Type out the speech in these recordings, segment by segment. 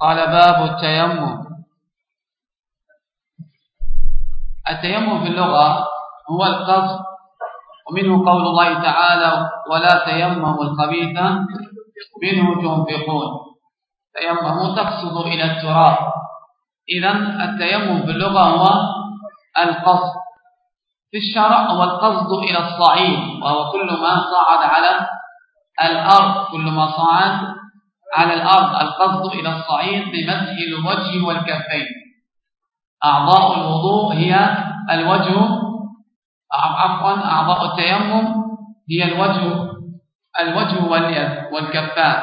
قال باب التيمم. التيمم في اللغة هو القصد ومنه قول الله تعالى ولا تيمموا الخبيث منه تنفقون تيمموا تقصد إلى التراب. إذا التيمم في اللغة هو القصد. في الشرع هو القصد إلى الصعيد وهو كل ما صعد على الأرض كل ما صعد على الأرض القصد إلى الصعيد بمسح الوجه والكفين. أعضاء الوضوء هي الوجه عفوا أعضاء التيمم هي الوجه الوجه واليد والكفان.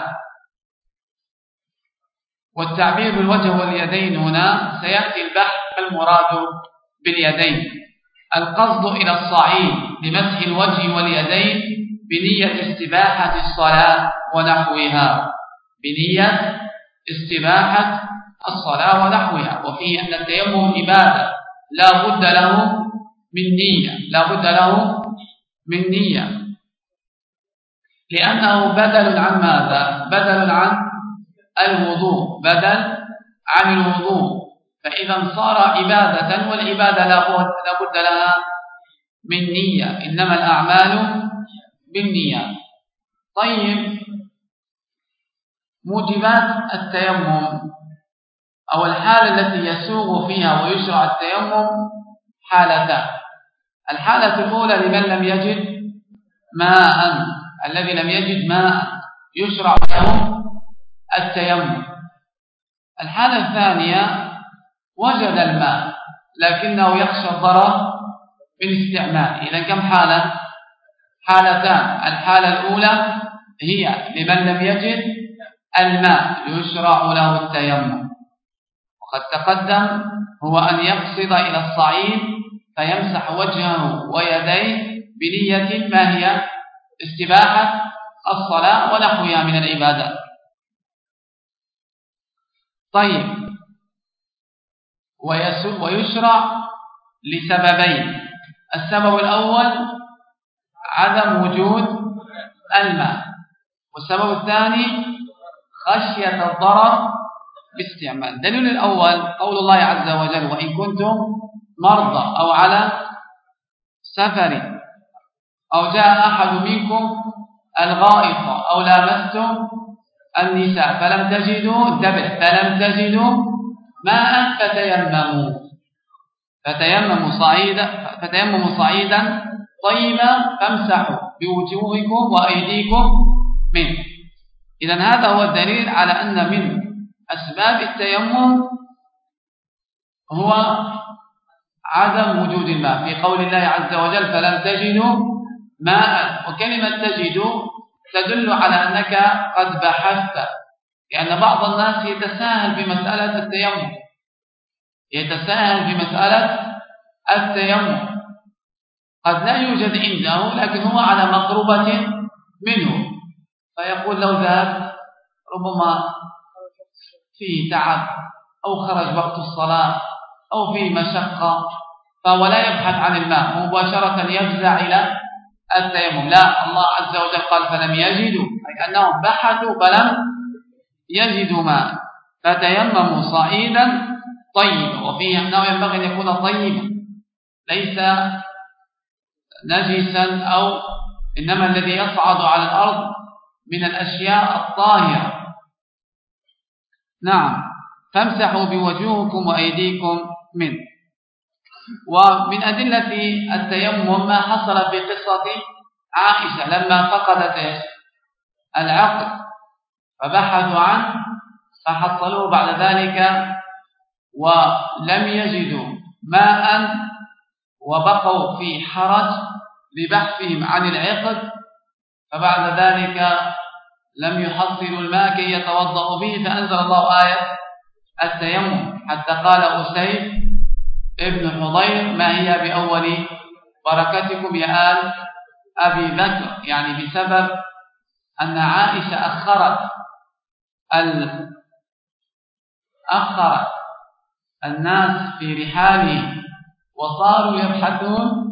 والتعبير بالوجه واليدين هنا سيأتي البحث المراد باليدين. القصد إلى الصعيد بمسح الوجه واليدين بنية استباحة الصلاة ونحوها. بنية استباحة الصلاة ونحوها وفيه أن التيمم عبادة لا بد له من نية لا بد له من نية. لأنه بدل عن ماذا؟ بدل عن الوضوء بدل عن الوضوء. فإذا صار عبادة والعبادة لا بد لها من نية إنما الأعمال بالنية. طيب موجبات التيمم أو الحالة التي يسوغ فيها ويشرع التيمم حالتان الحالة الأولى لمن لم يجد ماء الذي لم يجد ماء يشرع له التيمم. الحالة الثانية وجد الماء لكنه يخشى الضرر بالاستعمال إذا كم حالة؟ حالتان. الحالة الأولى هي لمن لم يجد الماء يشرع له التيمم. وقد تقدم هو أن يقصد إلى الصعيد فيمسح وجهه ويديه بنية ما هي استباحة الصلاة ونحوها من العبادات طيب. ويشرع لسببين. السبب الأول عدم وجود الماء. والسبب الثاني خشية الضرر باستعمال. دليل الأول قول الله عز وجل وإن كنتم مرضى أو على سفر أو جاء أحد منكم الغائط أو لامستم النساء فلم تجدوا انتبه فلم تجدوا ماء فتيمموا. فتيمموا صعيدا فتيمموا صعيدا طيبا فامسحوا بوجوهكم وأيديكم منه. إذا هذا هو الدليل على أن من أسباب التيمم هو عدم وجود الماء. في قول الله عز وجل فلم تجدوا ماء. وكلمة تجدوا تدل على أنك قد بحثت لأن بعض الناس يتساهل بمسألة التيمم. يتساهل بمسألة التيمم. قد لا يوجد عنده لكن هو على مقربة منه. فيقول لو ذهب ربما فيه تعب أو خرج وقت الصلاة أو فيه مشقة فهو لا يبحث عن الماء مباشرة يفزع إلى التيمم. لا الله عز وجل قال فلم يجدوا. أي أنهم بحثوا فلم يجدوا ماء. فتيمموا صعيدا طيبا وفيه أنه ينبغي أن يكون طيبا ليس نجسا أو إنما الذي يصعد على الأرض. من الأشياء الطاهرة. نعم. فامسحوا بوجوهكم وأيديكم منه. ومن أدلة التيمم ما حصل في قصة عائشة لما فقدت العقل فبحثوا عنه فحصلوه بعد ذلك ولم يجدوا ماء وبقوا في حرج لبحثهم عن العقد. فبعد ذلك لم يحصلوا الماء كي يتوضأوا به فأنزل الله آية التيمم. حتى قال أسيد ابن حضير ما هي بأول بركتكم يا آل أبي بكر؟ يعني بسبب أن عائشة أخرت أخرت الناس في رحاله وصاروا يبحثون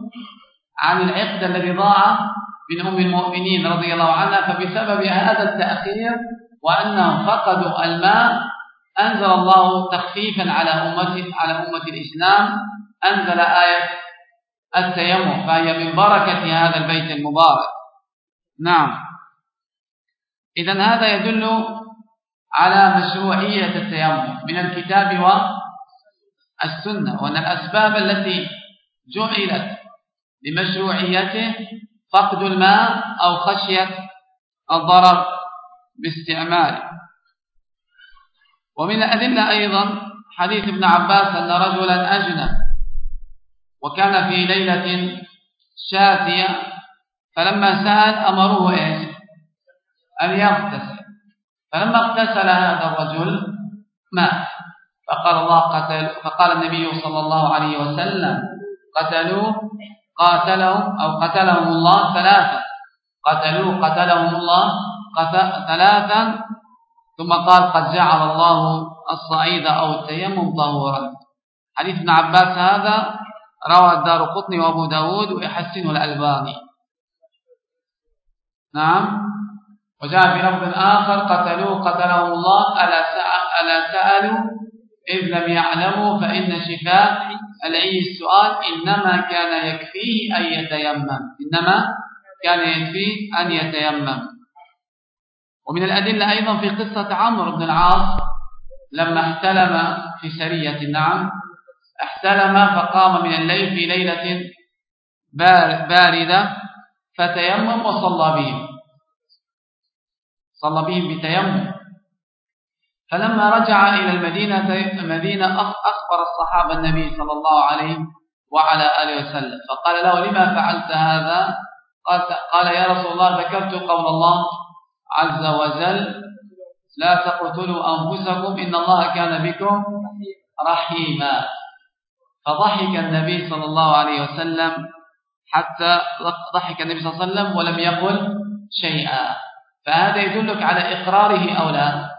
عن العقد الذي ضاع من أم المؤمنين رضي الله عنها فبسبب هذا التأخير وأنهم فقدوا الماء أنزل الله تخفيفا على أمة على أمة الإسلام أنزل آية التيمم فهي من بركة هذا البيت المبارك. نعم. إذا هذا يدل على مشروعية التيمم من الكتاب والسنة وأن الأسباب التي جعلت لمشروعيته فقد الماء أو خشية الضرر باستعماله. ومن الأدلة أيضا حديث ابن عباس أن رجلا أجنب وكان في ليلة شاتية فلما سأل أمروه إيش؟ أن يغتسل. فلما اغتسل هذا الرجل مات. فقال الله قتل فقال النبي صلى الله عليه وسلم قتلوا قاتلهم أو قتلهم الله ثلاثة قتلوا قتلهم الله ثلاثا. ثم قال قد جعل الله الصعيد أو التيمم طهورا. حديث ابن عباس هذا روى الدار قطني وأبو داود ويحسنه الألباني. نعم. وجاء في لفظ آخر قتلوه قتلهم الله ألا سألوا إذ لم يعلموا فإن شفاء العي السؤال إنما كان يكفيه أن يتيمم. إنما كان يكفيه أن يتيمم. ومن الأدلة أيضا في قصة عمرو بن العاص لما احتلم في سرية النعم احتلم فقام من الليل في ليلة باردة فتيمم وصلى بهم صلى بهم بتيمم. فلما رجع إلى المدينة المدينة أخبر الصحابة النبي صلى الله عليه وعلى آله وسلم فقال له لما فعلت هذا؟ قال, يا رسول الله ذكرت قول الله عز وجل لا تقتلوا أنفسكم إن الله كان بكم رحيما. فضحك النبي صلى الله عليه وسلم حتى ضحك النبي صلى الله عليه وسلم ولم يقل شيئا. فهذا يدلك على إقراره أو لا؟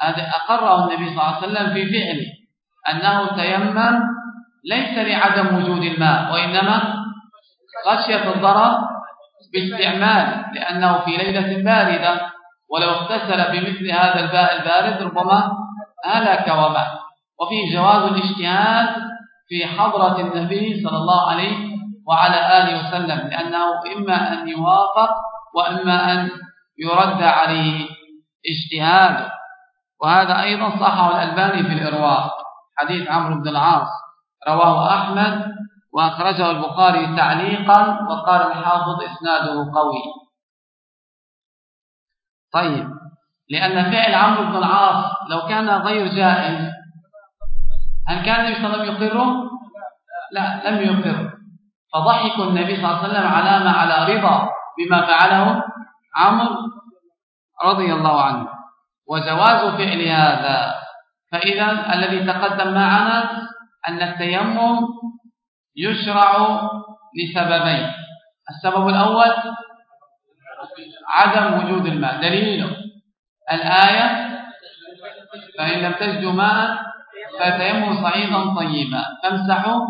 هذا أقره النبي صلى الله عليه وسلم في فعله أنه تيمم ليس لعدم وجود الماء وإنما خشية الضرر باستعمال لأنه في ليلة باردة ولو اغتسل بمثل هذا الماء البارد ربما هلك ومات وفيه جواز الاجتهاد في حضرة النبي صلى الله عليه وعلى آله وسلم لأنه إما أن يوافق وإما أن يرد عليه اجتهاد وهذا أيضا صحه الألباني في الإرواء حديث عمرو بن العاص رواه أحمد وأخرجه البخاري تعليقا وقال الحافظ إسناده قوي. طيب لأن فعل عمرو بن العاص لو كان غير جائز هل كان النبي صلى الله عليه وسلم يقره؟ لا لم يقر فضحك النبي صلى الله عليه وسلم علامة على رضا بما فعله عمرو رضي الله عنه. وجواز فعل هذا. فإذا الذي تقدم معنا أن التيمم يشرع لسببين. السبب الأول عدم وجود الماء. دليله. الآية فإن لم تجدوا ماء فتيمموا صعيدا طيبا. فامسحوا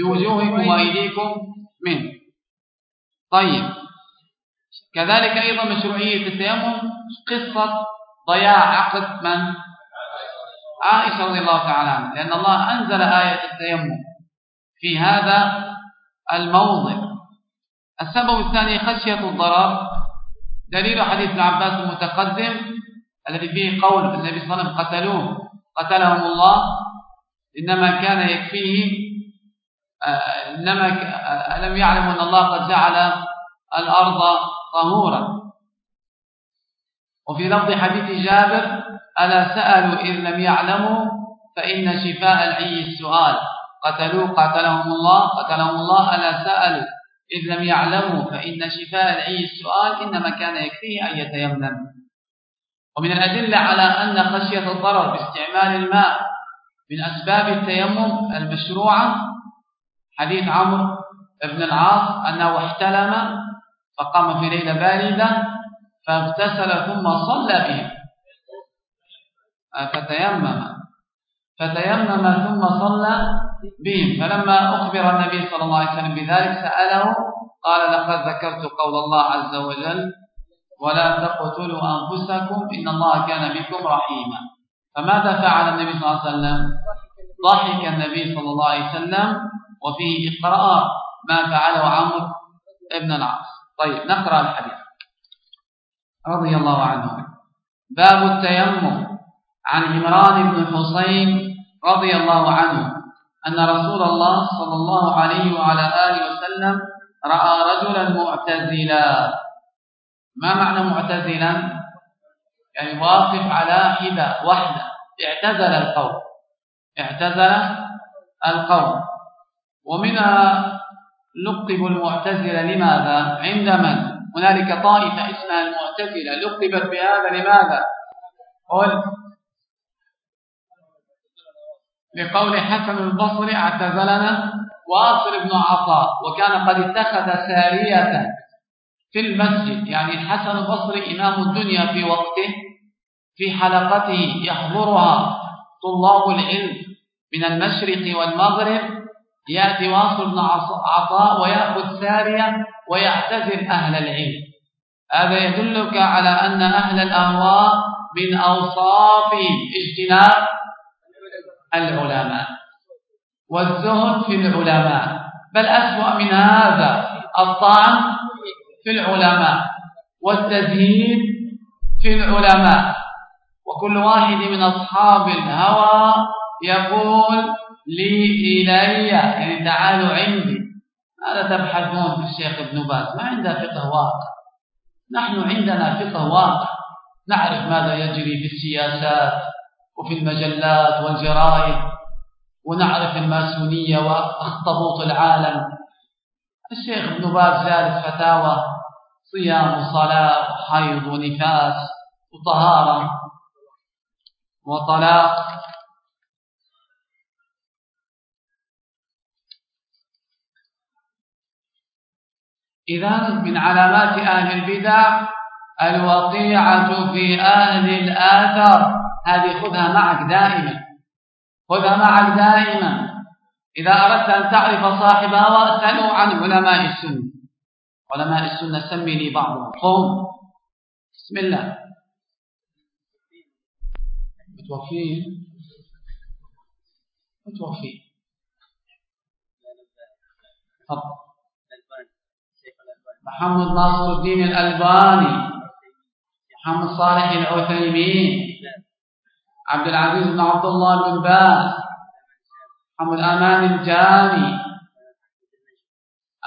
بوجوهكم وأيديكم منه. طيب. كذلك أيضا مشروعية التيمم قصة ضياع عقد من؟ عائشة رضي الله تعالى عنها. لأن الله أنزل آية التيمم في هذا الموضع. السبب الثاني خشية الضرر. دليل حديث ابن عباس المتقدم الذي فيه قول النبي صلى الله عليه وسلم قتلوه. قتلهم الله. إنما كان يكفيه آه، إنما ألم يعلموا أن الله قد جعل الأرض طهورا؟ وفي لفظ حديث جابر ألا سألوا إذ لم يعلموا؟ فإن شفاء العي السؤال. قتلوا قتلهم الله قتلهم الله ألا سألوا إذ لم يعلموا؟ فإن شفاء العي السؤال إنما كان يكفيه أن يتيمم. ومن الأدلة على أن خشية الضرر باستعمال الماء من أسباب التيمم المشروعة حديث عمرو بن العاص أنه احتلم فقام في ليلة باردة فاغتسل ثم صلى بهم. فتيمم. فتيمم ثم صلى بهم. فلما أخبر النبي صلى الله عليه وسلم بذلك سأله قال لقد ذكرت قول الله عز وجل ولا تقتلوا أنفسكم إن الله كان بكم رحيما فماذا فعل النبي صلى الله عليه وسلم؟ ضحك النبي صلى الله عليه وسلم وفيه إقراء ما فعله عمرو بن العاص. طيب نقرأ الحديث. رضي الله عنه. باب التيمم. عن عمران بن حسين رضي الله عنه أن رسول الله صلى الله عليه وعلى آله وسلم رأى رجلا معتزلا. ما معنى معتزلا؟ يعني واقف على حدة واحدة. اعتزل القوم. اعتزل القوم. ومنها لقب المعتزلة لماذا؟ عند من؟ هنالك طائفة اسمها المعتزلة. لقبت بهذا لماذا؟ قل لقول حسن البصري اعتزلنا واصل بن عطاء وكان قد اتخذ سارية في المسجد. يعني الحسن البصري إمام الدنيا في وقته في حلقته يحضرها طلاب العلم من المشرق والمغرب يأتي واصل بن عطاء ويأخذ سارية ويعتزل أهل العلم. هذا يدلك على أن أهل الأهواء من أوصاف اجتناب العلماء والزهد في العلماء. بل أسوأ من هذا الطعن في العلماء والتزهيد في العلماء. وكل واحد من أصحاب الهوى يقول لي إلي يعني تعالوا عندي. ماذا تبحثون في الشيخ ابن باز؟ ما عنده فقه واقع. نحن عندنا فقه واقع. نعرف ماذا يجري في السياسات وفي المجلات والجرائد ونعرف الماسونية وأخطبوط العالم. الشيخ ابن باز جالس فتاوى صيام وصلاة وحيض ونفاس وطهارة وطلاق. إذا من علامات أهل البدع الوقيعة في أهل الآثار. هذه خذها معك دائما. خذها معك دائما. إذا أردت أن تعرف صاحبها وأسأله عن علماء السنة. علماء السنة سمي لي بعضهم. قم بسم الله. متوفين متوفين محمد ناصر الدين الألباني محمد صالح العثيمين عبد العزيز بن عبد الله بن باز محمد أمان الجاني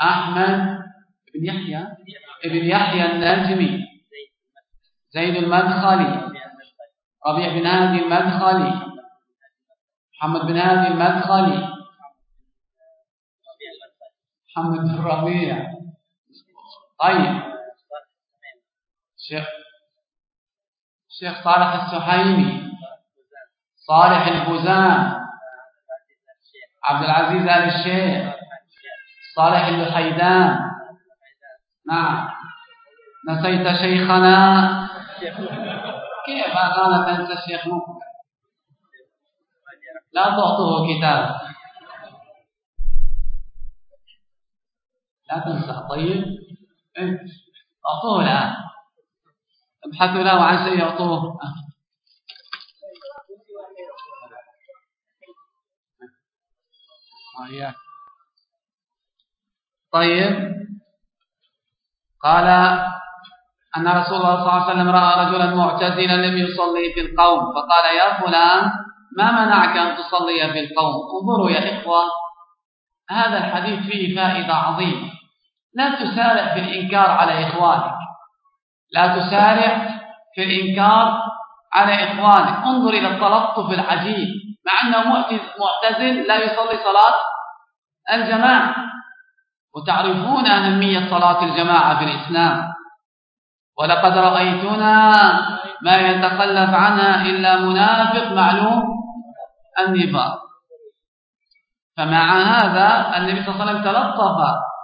أحمد بن يحيى ابن يحيى النجمي زيد المدخلي ربيع بن هادي المدخلي محمد بن هادي المدخلي محمد بن ربيع. طيب. شيخ شيخ صالح السحيمي. صالح الفوزان عبد العزيز آل الشيخ. صالح اللحيدان نعم. نسيت شيخنا. كيف أنا تنسى الشيخ لا تعطوه كتاب. لا تنسى طيب؟ أعطوه الآن ابحثوا له عن شيء يعطوه طيب. قال أن رسول الله صلى الله عليه وسلم رأى رجلا معتزلا لم يصلي في القوم. فقال يا فلان ما منعك أن تصلي في القوم؟ انظروا يا إخوة هذا الحديث فيه فائدة عظيمة. لا تسارع في الإنكار على إخوانك. لا تسارع في الإنكار على إخوانك. انظر إلى التلطف العجيب. مع أنه معتزل لا يصلي صلاة الجماعة. وتعرفون أهمية صلاة الجماعة في الإسلام. ولقد رأيتنا ما يتخلف عنها إلا منافق معلوم النفاق. فمع هذا النبي صلى الله عليه وسلم تلطف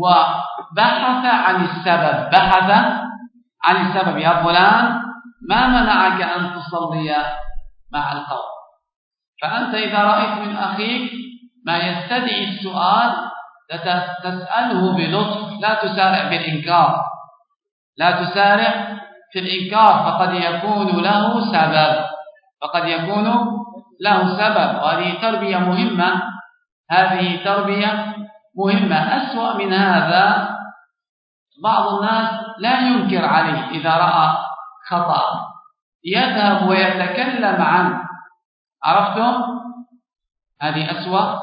وبحث عن السبب. بحث عن السبب. يا فلان ما منعك أن تصلي مع القوم؟ فأنت إذا رأيت من أخيك ما يستدعي السؤال تسأله بلطف. لا تسارع في الإنكار. لا تسارع في الإنكار. فقد يكون له سبب. فقد يكون له سبب. وهذه تربية مهمة. هذه تربية مهمة أسوأ من هذا بعض الناس لا ينكر عليه إذا رأى خطأ. يذهب ويتكلم عنه. عرفتم؟ هذه أسوأ.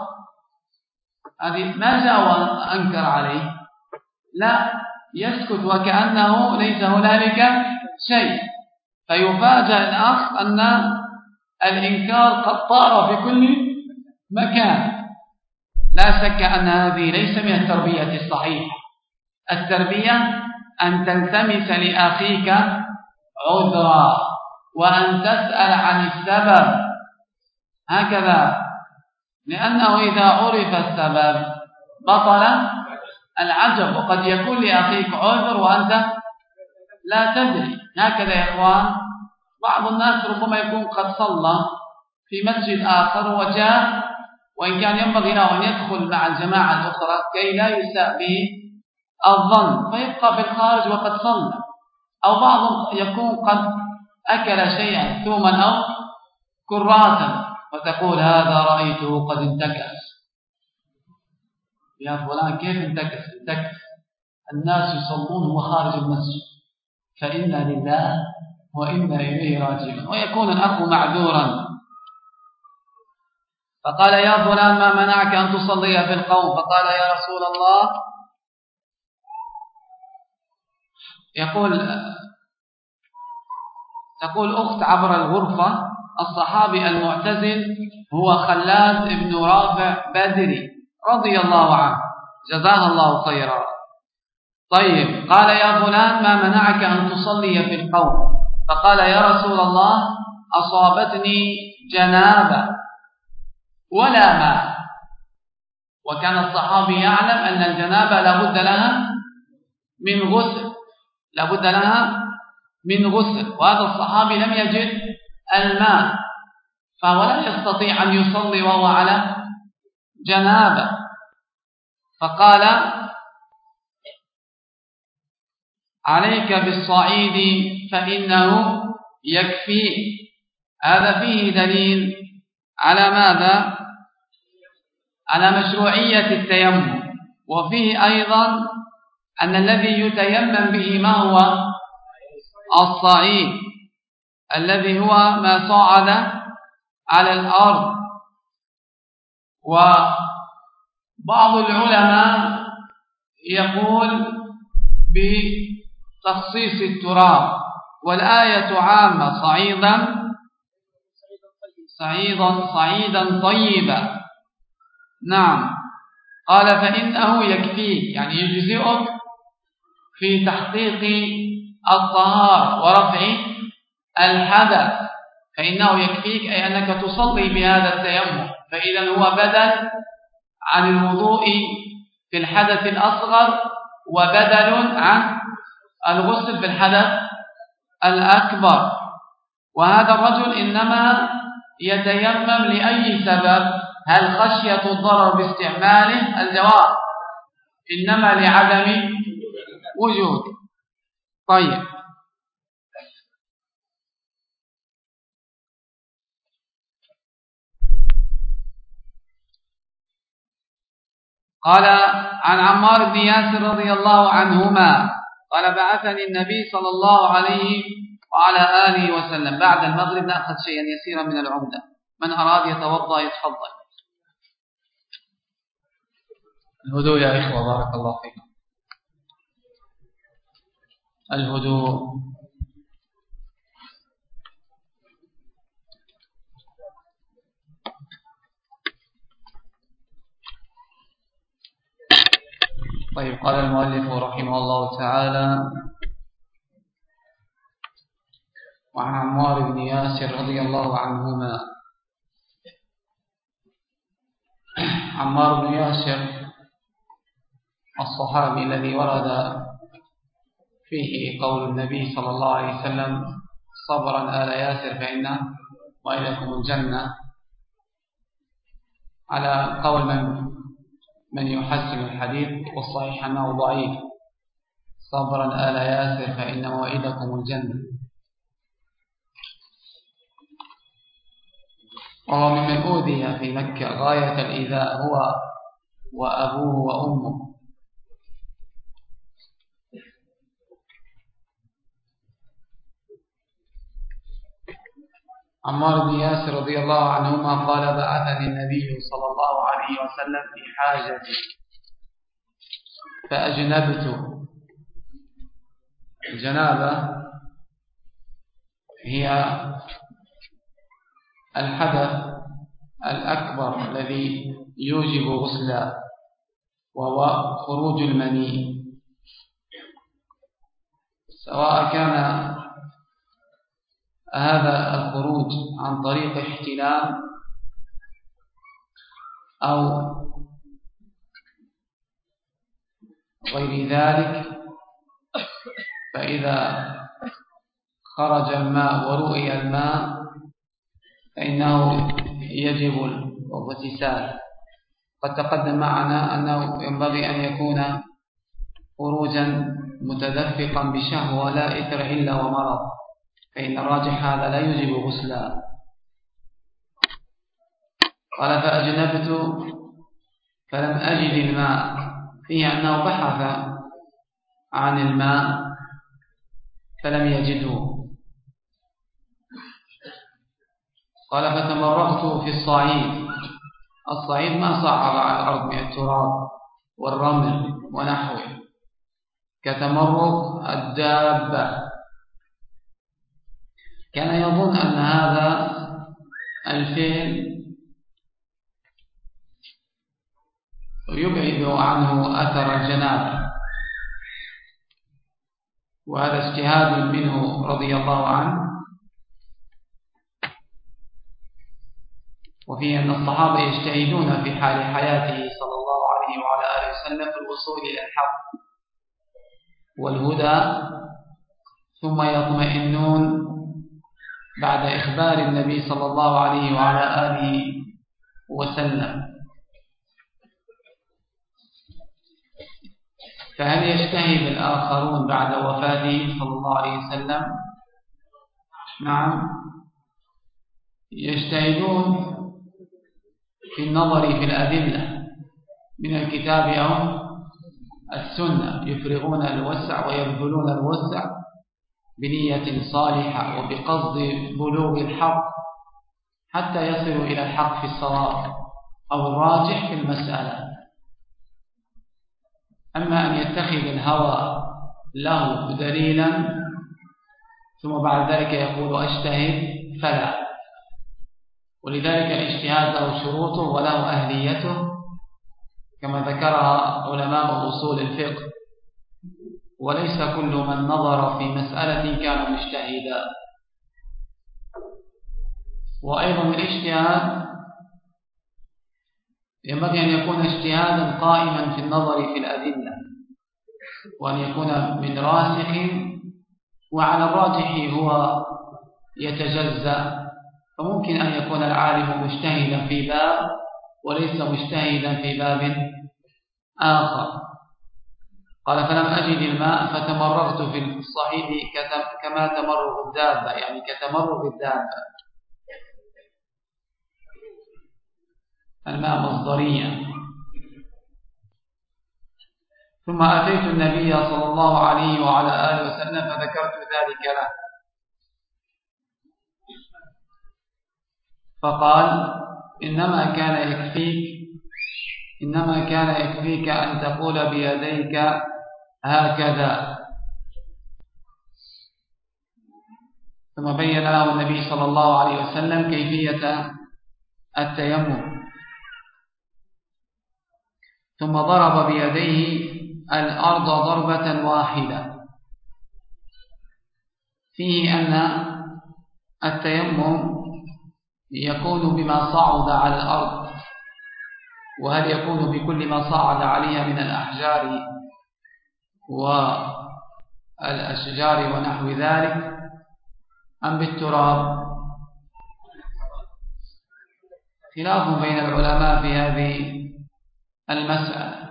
هذه ما جاء وأنكر عليه. لا يسكت وكأنه ليس هنالك شيء. فيفاجأ الأخ أن الإنكار قد طار في كل مكان. لا شك أن هذه ليس من التربية الصحيحة. التربية أن تلتمس لأخيك عذرا وأن تسأل عن السبب. هكذا. لأنه إذا عرف السبب بطل العجب وقد يكون لأخيك عذر وأنت لا تدري. هكذا يا إخوان بعض الناس ربما يكون قد صلى في مسجد آخر وجاء وإن كان ينبغي له أن يدخل مع الجماعة الأخرى كي لا يساء به الظن فيبقى في الخارج وقد صلى أو بعض يكون قد أكل شيئا ثوما أو كراسا وتقول هذا رأيته قد انتكس. يا فلان كيف انتكس؟ انتكس. الناس يصلون وهو خارج المسجد. فإنا لله وإنا إليه راجعون. ويكون الأخ معذورا. فقال يا فلان ما منعك أن تصلي في القوم؟ فقال يا رسول الله. يقول تقول أخت عبر الغرفة الصحابي المعتزل هو خلاد بن رافع بدري رضي الله عنه. جزاها الله خيرا. طيب قال يا فلان ما منعك أن تصلي في القوم؟ فقال يا رسول الله أصابتني جنابة. ولا ماء وكان الصحابي يعلم أن الجنابة لابد لها من غسل. لابد لها من غسل. وهذا الصحابي لم يجد الماء. فهو لا يستطيع أن يصلي وهو على جنابة. فقال عليك بالصعيد فإنه يكفي. هذا فيه دليل على ماذا؟ على مشروعية التيمم. وفيه أيضا أن الذي يتيمم به ما هو؟ الصعيد. الذي هو ما صعد على الأرض. وبعض العلماء يقول بتخصيص التراب. والآية عامة صعيدا صعيدا صعيدا طيبا. نعم. قال فإنه يكفيك يعني يجزئك في تحقيق الطهارة ورفع الحدث فإنه يكفيك أي أنك تصلي بهذا التيمم. فإذا هو بدل عن الوضوء في الحدث الأصغر وبدل عن الغسل في الحدث الأكبر. وهذا الرجل إنما يتيمم لأي سبب؟ هل خشية الضرر باستعماله؟ الجواب إنما لعدم وجود. طيب. قال عن عمار بن ياسر رضي الله عنهما قال بعثني النبي صلى الله عليه وعلى آله وسلم. بعد المغرب نأخذ شيئا يسيرا من العمدة. من أراد يتوضأ يتفضل. الهدوء يا إخوة بارك الله فيكم الهدوء. طيب قال المؤلف رحمه الله تعالى وعن عمار بن ياسر رضي الله عنهما. عمار بن ياسر الصحابي الذي ورد فيه قول النبي صلى الله عليه وسلم صبرا آل ياسر فإن وإليكم الجنة. على قول من؟ من يحسن الحديث والصحيح أنه ضعيف. صبرا آل ياسر فإن موعدكم الجنة. وهو ممن أوذي في مكة غاية الإيذاء هو وأبوه وأمه. عمار بن ياسر رضي الله عنهما قال بعثني النبي صلى الله عليه وسلم في حاجة فأجنبت الجنابة هي الحدث الأكبر الذي يوجب غسلا وهو خروج المني. سواء كان هذا الخروج عن طريق احتلام أو غير ذلك فإذا خرج الماء ورؤي الماء فإنه يجب الاغتسال. قد تقدم معنا أنه ينبغي أن يكون خروجا متدفقا بشهوة لا إثر إلا ومرض فإن الراجح هذا لا يجب غسلا. قال فأجنبت فلم أجد الماء. فيه أنه بحث عن الماء فلم يجده. قال فتمرغت في الصعيد. الصعيد ما صعد على الأرض من التراب والرمل ونحوه. كتمرغ الدابة. كان يظن أن هذا الفعل يبعد عنه أثر الجنابة. وهذا اجتهاد منه رضي الله عنه. وفيه أن الصحابة يجتهدون في حال حياته صلى الله عليه وعلى آله وسلم في الوصول إلى الحق والهدى ثم يطمئنون بعد إخبار النبي صلى الله عليه وعلى آله وسلم. فهل يجتهد الآخرون بعد وفاته صلى الله عليه وسلم؟ نعم. يجتهدون في النظر في الأدلة من الكتاب أو السنة يفرغون الوسع ويبذلون الوسع بنية صالحة وبقصد بلوغ الحق حتى يصلوا إلى الحق في الصواب أو الراجح في المسألة. أما أن يتخذ الهوى له دليلا ثم بعد ذلك يقول أجتهد فلا. ولذلك الاجتهاد له شروطه وله أهليته كما ذكرها علماء أصول الفقه. وليس كل من نظر في مسألة كان مجتهدا. وأيضا الاجتهاد ينبغي أن يكون اجتهادا قائما في النظر في الأدلة وأن يكون من راسخ وعلى الراجح هو يتجزأ. فممكن أن يكون العالم مجتهدا في باب وليس مجتهدا في باب آخر. قال فلم أجد الماء فتمرغت في الصحيح كما تمرغ الدابة. يعني كتمرغ الدابة. الماء مصدريا. ثم أتيت النبي صلى الله عليه وعلى آله وسلم فذكرت ذلك له. فقال إنما كان يكفيك إنما كان يكفيك أن تقول بيديك هكذا. ثم بين له النبي صلى الله عليه وسلم كيفية التيمم. ثم ضرب بيديه الأرض ضربة واحدة. فيه أن التيمم يكون بما صعد على الأرض وهل يكون بكل ما صعد عليها من الأحجار والأشجار ونحو ذلك أم بالتراب؟ خلاف بين العلماء في هذه المسألة.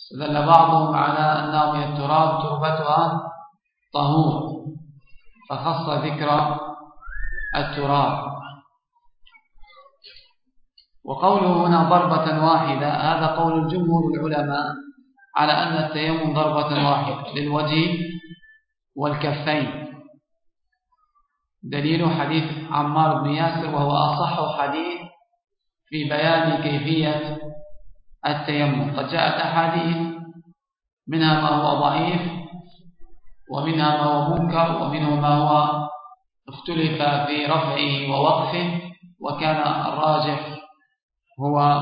استدل بعضهم على أنه من التراب تربتها طهور فخص ذكر التراب. وقوله هنا ضربة واحدة هذا قول الجمهور العلماء على أن التيمم ضربة واحدة للوجه والكفين. دليل حديث عمار بن ياسر وهو أصح حديث في بيان كيفية التيمم. قد جاءت أحاديث منها ما هو ضعيف ومنها ما هو منكر ومنه ما هو اختلف في رفعه ووقفه وكان الراجح هو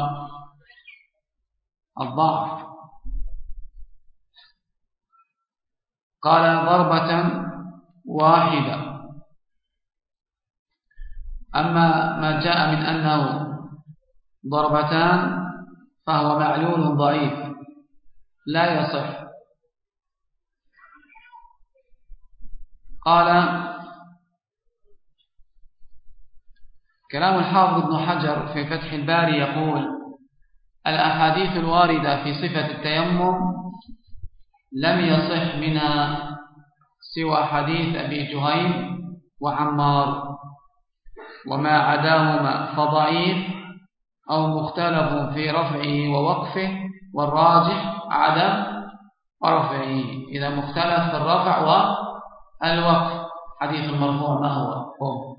الضعف. قال ضربة واحدة. أما ما جاء من أنه ضربتان فهو معلول ضعيف. لا يصح. قال كلام الحافظ ابن حجر في فتح الباري يقول الأحاديث الواردة في صفة التيمم لم يصح منها سوى حديث أبي جهيم وعمار وما عداهما فضعيف أو مختلف في رفعه ووقفه والراجح عدم رفعه. إذا مختلف في الرفع والوقف حديث المرفوع ما هو؟ قم.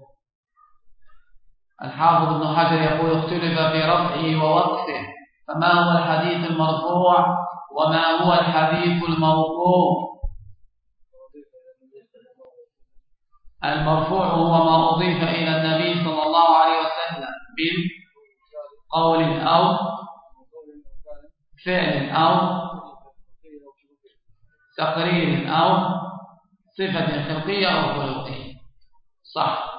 الحافظ ابن حجر يقول اختلف في رفعه ووقفه فما هو الحديث المرفوع وما هو الحديث الموقوف؟ المرفوع هو ما أضيف إلى النبي صلى الله عليه وسلم بقول أو فعل أو تقرير أو صفة خلقية أو خلقية. صح.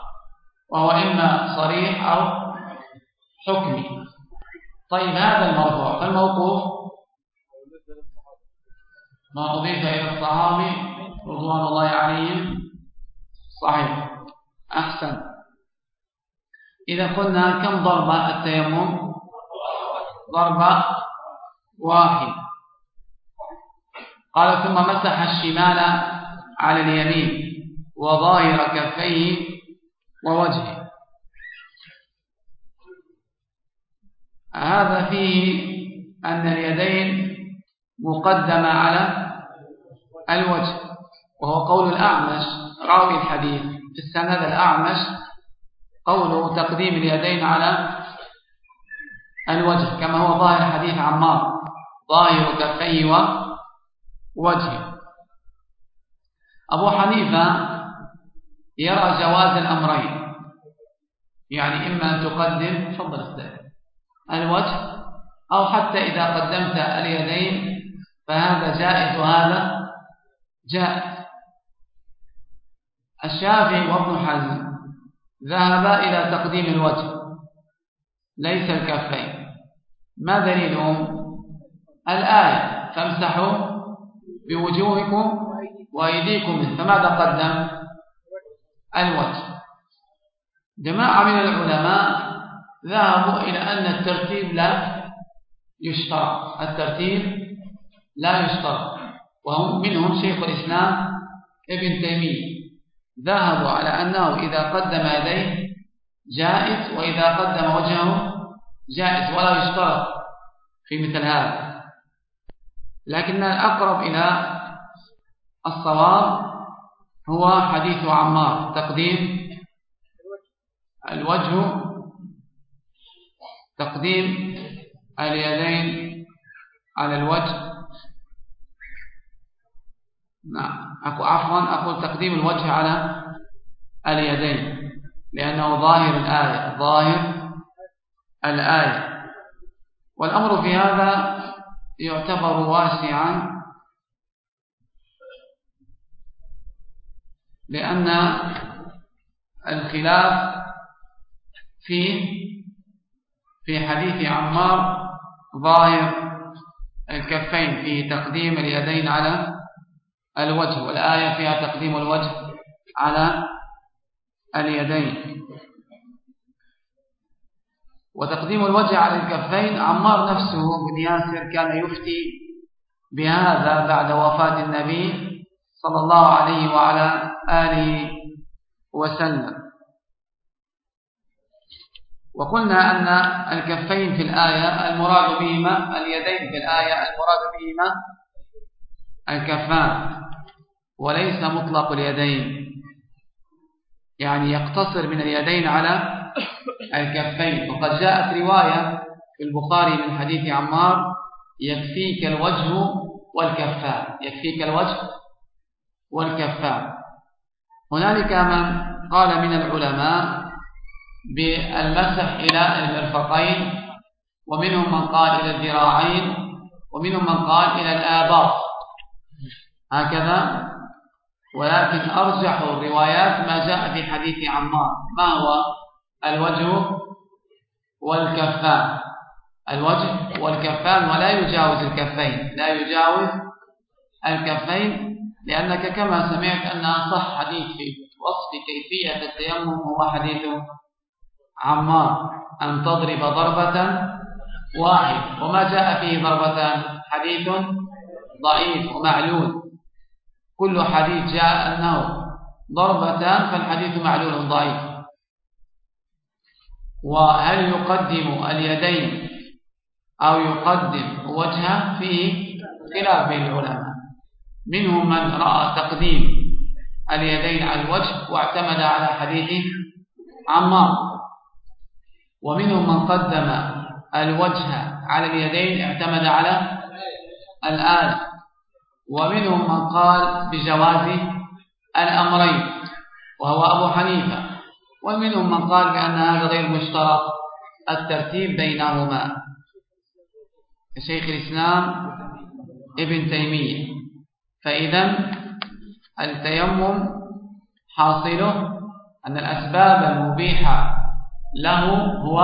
وهو إما صريح أو حكمي. طيب هذا المرفوع فالموقوف ما أضيف إلى الصحابي رضوان الله عليهم. صحيح. أحسن. إذا قلنا كم ضربة التيمم؟ ضربة واحد. قال ثم مسح الشمال على اليمين وظاهر كفيه ووجهه هذا فيه أن اليدين مقدمة على الوجه وهو قول الأعمش راوي الحديث. في السند الأعمش قوله تقديم اليدين على الوجه كما هو ظاهر حديث عمار. ظاهر كفيه ووجهه. أبو حنيفة يرى جواز الأمرين. يعني إما أن تقدم تفضل الوجه أو حتى إذا قدمت اليدين فهذا جائز وهذا جائز. الشافعي وابن حزم ذهبا إلى تقديم الوجه ليس الكفين. ما دليلهم؟ الآية فامسحوا بوجوهكم وأيديكم. فماذا قدم؟ الوجه. جماعة من العلماء ذهبوا إلى أن الترتيب لا يشترط. الترتيب لا يشترط. وهم منهم شيخ الإسلام ابن تيمية. ذهبوا على أنه إذا قدم يديه جائز وإذا قدم وجهه جائز ولا يشترط في مثل هذا. لكن الأقرب إلى الصواب هو حديث عمار. تقديم الوجه تقديم اليدين على الوجه. نعم. عفوا أقول تقديم الوجه على اليدين لأنه ظاهر الآية ظاهر الآية. والأمر في هذا يعتبر واسعا لأن الخلاف فيه في حديث عمار ظاهر الكفين في تقديم اليدين على الوجه والآية فيها تقديم الوجه على اليدين. وتقديم الوجه على الكفين عمار نفسه بن ياسر كان يفتي بهذا بعد وفاة النبي صلى الله عليه وعلى آله وسلم. وقلنا أن الكفين في الآية المراد بهما اليدين في الآية المراد بهما الكفان وليس مطلق اليدين. يعني يقتصر من اليدين على الكفين. وقد جاءت رواية في البخاري من حديث عمار يكفيك الوجه والكفان. يكفيك الوجه والكفان هنالك من قال من العلماء بالمسح إلى المرفقين ومنهم من قال إلى الذراعين ومنهم من قال إلى الآباط. هكذا. ولكن أرجح الروايات ما جاء في حديث عمار. ما هو؟ الوجه والكفان. الوجه والكفان ولا يجاوز الكفين. لا يجاوز الكفين لأنك كما سمعت أن أصح حديث في وصف كيفية التيمم هو حديث عمار. أن تضرب ضربة واحد. وما جاء فيه ضربتان حديث ضعيف ومعلول. كل حديث جاء أنه ضربتان فالحديث معلول ضعيف. وهل يقدم اليدين أو يقدم وجهه فيه خلاف العلماء؟ منهم من رأى تقديم اليدين على الوجه واعتمد على حديث عمار. ومنهم من قدم الوجه على اليدين اعتمد على الآل. ومنهم من قال بجواز الأمرين وهو أبو حنيفة. ومنهم من قال بأن هذا غير مشترط الترتيب بينهما. شيخ الإسلام ابن تيمية. فإذا التيمم حاصله أن الأسباب المبيحة له هو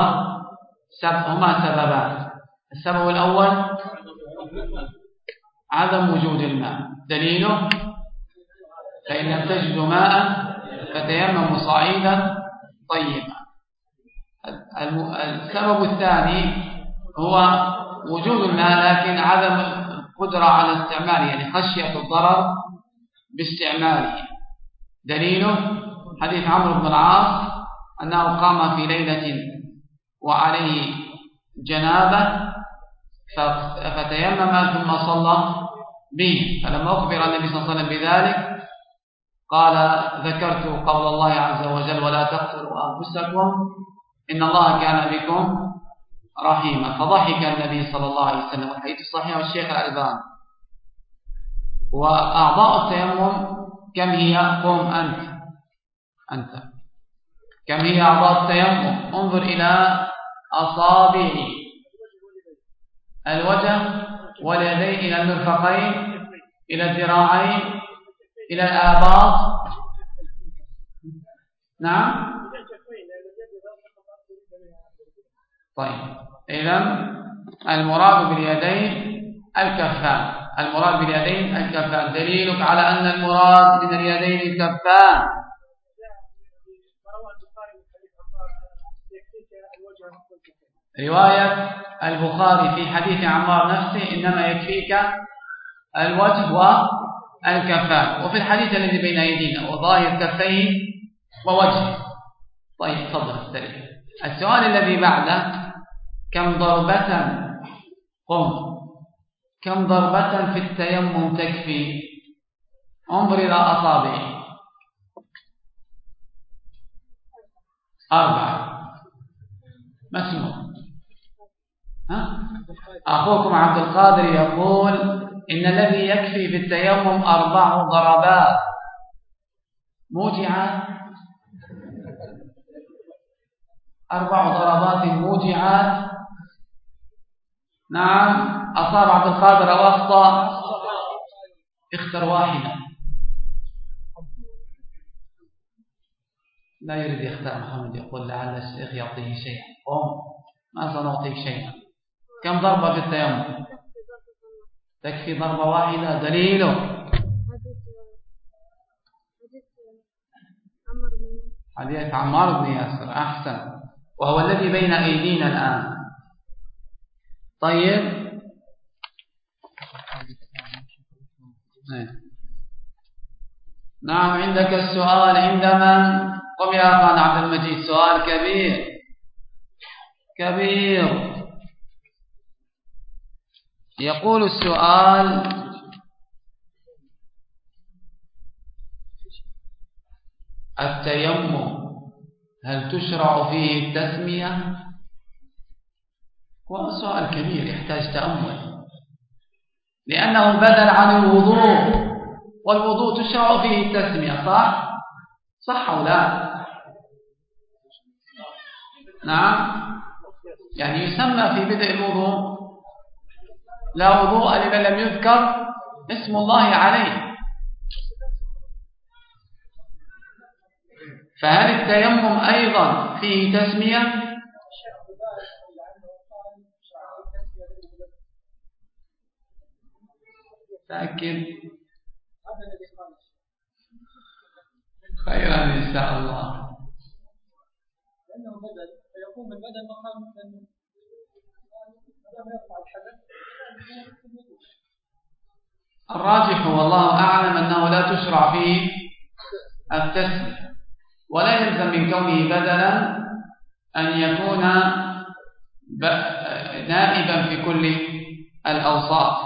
هما سببان. السبب الأول عدم وجود الماء. دليله فإن لم تجدوا ماء فتيمموا صعيدا طيبا. السبب الثاني هو وجود الماء لكن عدم القدرة على استعماله يعني خشية الضرر باستعماله. دليله حديث عمرو بن العاص أنه قام في ليلة وعليه جنابة فتيمم ثم صلى به. فلما أخبر النبي صلى الله عليه وسلم بذلك. قال ذكرت قول الله عز وجل ولا تقتلوا أنفسكم إن الله كان بكم رحيما فضحك النبي صلى الله عليه وسلم. الحديث الصحيح والشيخ الألباني. وأعضاء التيمم كم هي؟ قم أنت. أنت. كم هي أعضاء التيمم؟ انظر إلى أصابعه الوجه واليدين إلى المرفقين إلى الذراعين إلى الآباط. نعم. طيب. إذا المراد باليدين الكفان. المراد باليدين الكفان. دليلك على أن المراد من اليدين الكفان. رواية البخاري في حديث عمار نفسه إنما يكفيك الوجه والكفان. وفي الحديث الذي بين أيدينا وظاهر كفيه ووجه طيب تفضل استريح السؤال الذي بعده كم ضربة؟ قم. كم ضربة في التيمم تكفي؟ انظر إلى أصابعه أربعة. مسموع. أخوكم عبد القادر يقول إن الذي يكفي في التيمم أربع ضربات. موجعات أربع ضربات موجعات نعم. أصاب عبد القادر أو اختر واحدة. لا يريد يختار محمد يقول لعل الشيخ يعطيه شيئا. قم. ما سنعطيك شيئا. كم ضربة في التيمم؟ تكفي ضربة واحدة. دليله. حديث عمار بن ياسر. أحسن. وهو الذي بين أيدينا الآن. طيب. نعم عندك السؤال. عند من قم يا أخوان عبد المجيد سؤال كبير. كبير. يقول السؤال التيمم. هل تشرع فيه التسمية هو سؤال كبير يحتاج تأمل لأنه بدل عن الوضوء والوضوء تشرع فيه التسمية صح؟ صح أو لا؟ نعم يعني يسمى في بدء الوضوء لا وضوء لمن لم يذكر اسم الله عليه فهل التيمم أيضا فيه تسمية؟ تأكد. خيرا إن شاء الله. لأنه بدل فيقوم مقام الراجح والله أعلم أنه لا تشرع فيه التسمية. ولا يلزم من كونه بدلا أن يكون نائبا في كل الأوصاف.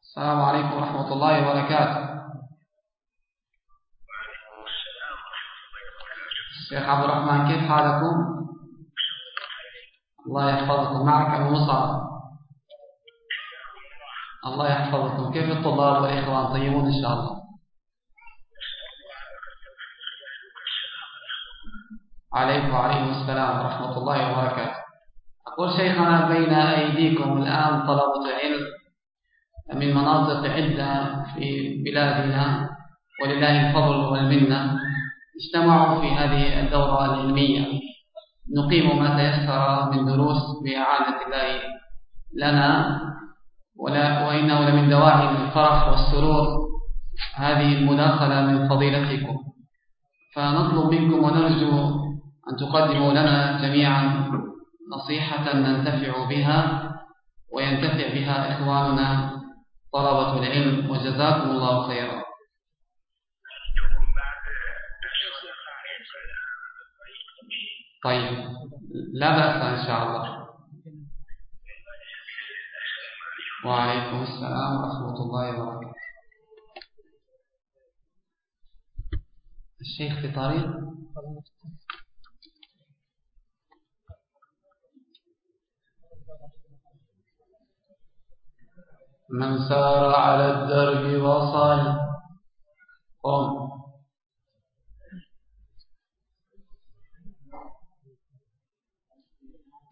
السلام عليكم ورحمة الله وبركاته. شيخ عبد الرحمن كيف حالكم؟ الله يحفظكم. معك المصعب الله يحفظكم. كيف الطلاب والإخوان؟ طيبون إن شاء الله. عليكم وعليكم السلام ورحمة الله وبركاته. أقول شيخنا بين أيديكم الآن طلبة علم من مناطق عدة في بلادنا ولله الفضل والمنة. اجتمعوا في هذه الدورة العلمية. نقيم ما تيسر من دروس بإعانة الله لنا ولا وإنه لمن دواعي الفرح والسرور. هذه المداخلة من فضيلتكم. فنطلب منكم ونرجو أن تقدموا لنا جميعا نصيحة ننتفع بها وينتفع بها إخواننا طلبة العلم وجزاكم الله خيرا. طيب لا بأس إن شاء الله. وعليكم السلام ورحمة الله وبركاته. الشيخ في طريق؟ من سار على الدرب وصل. قم.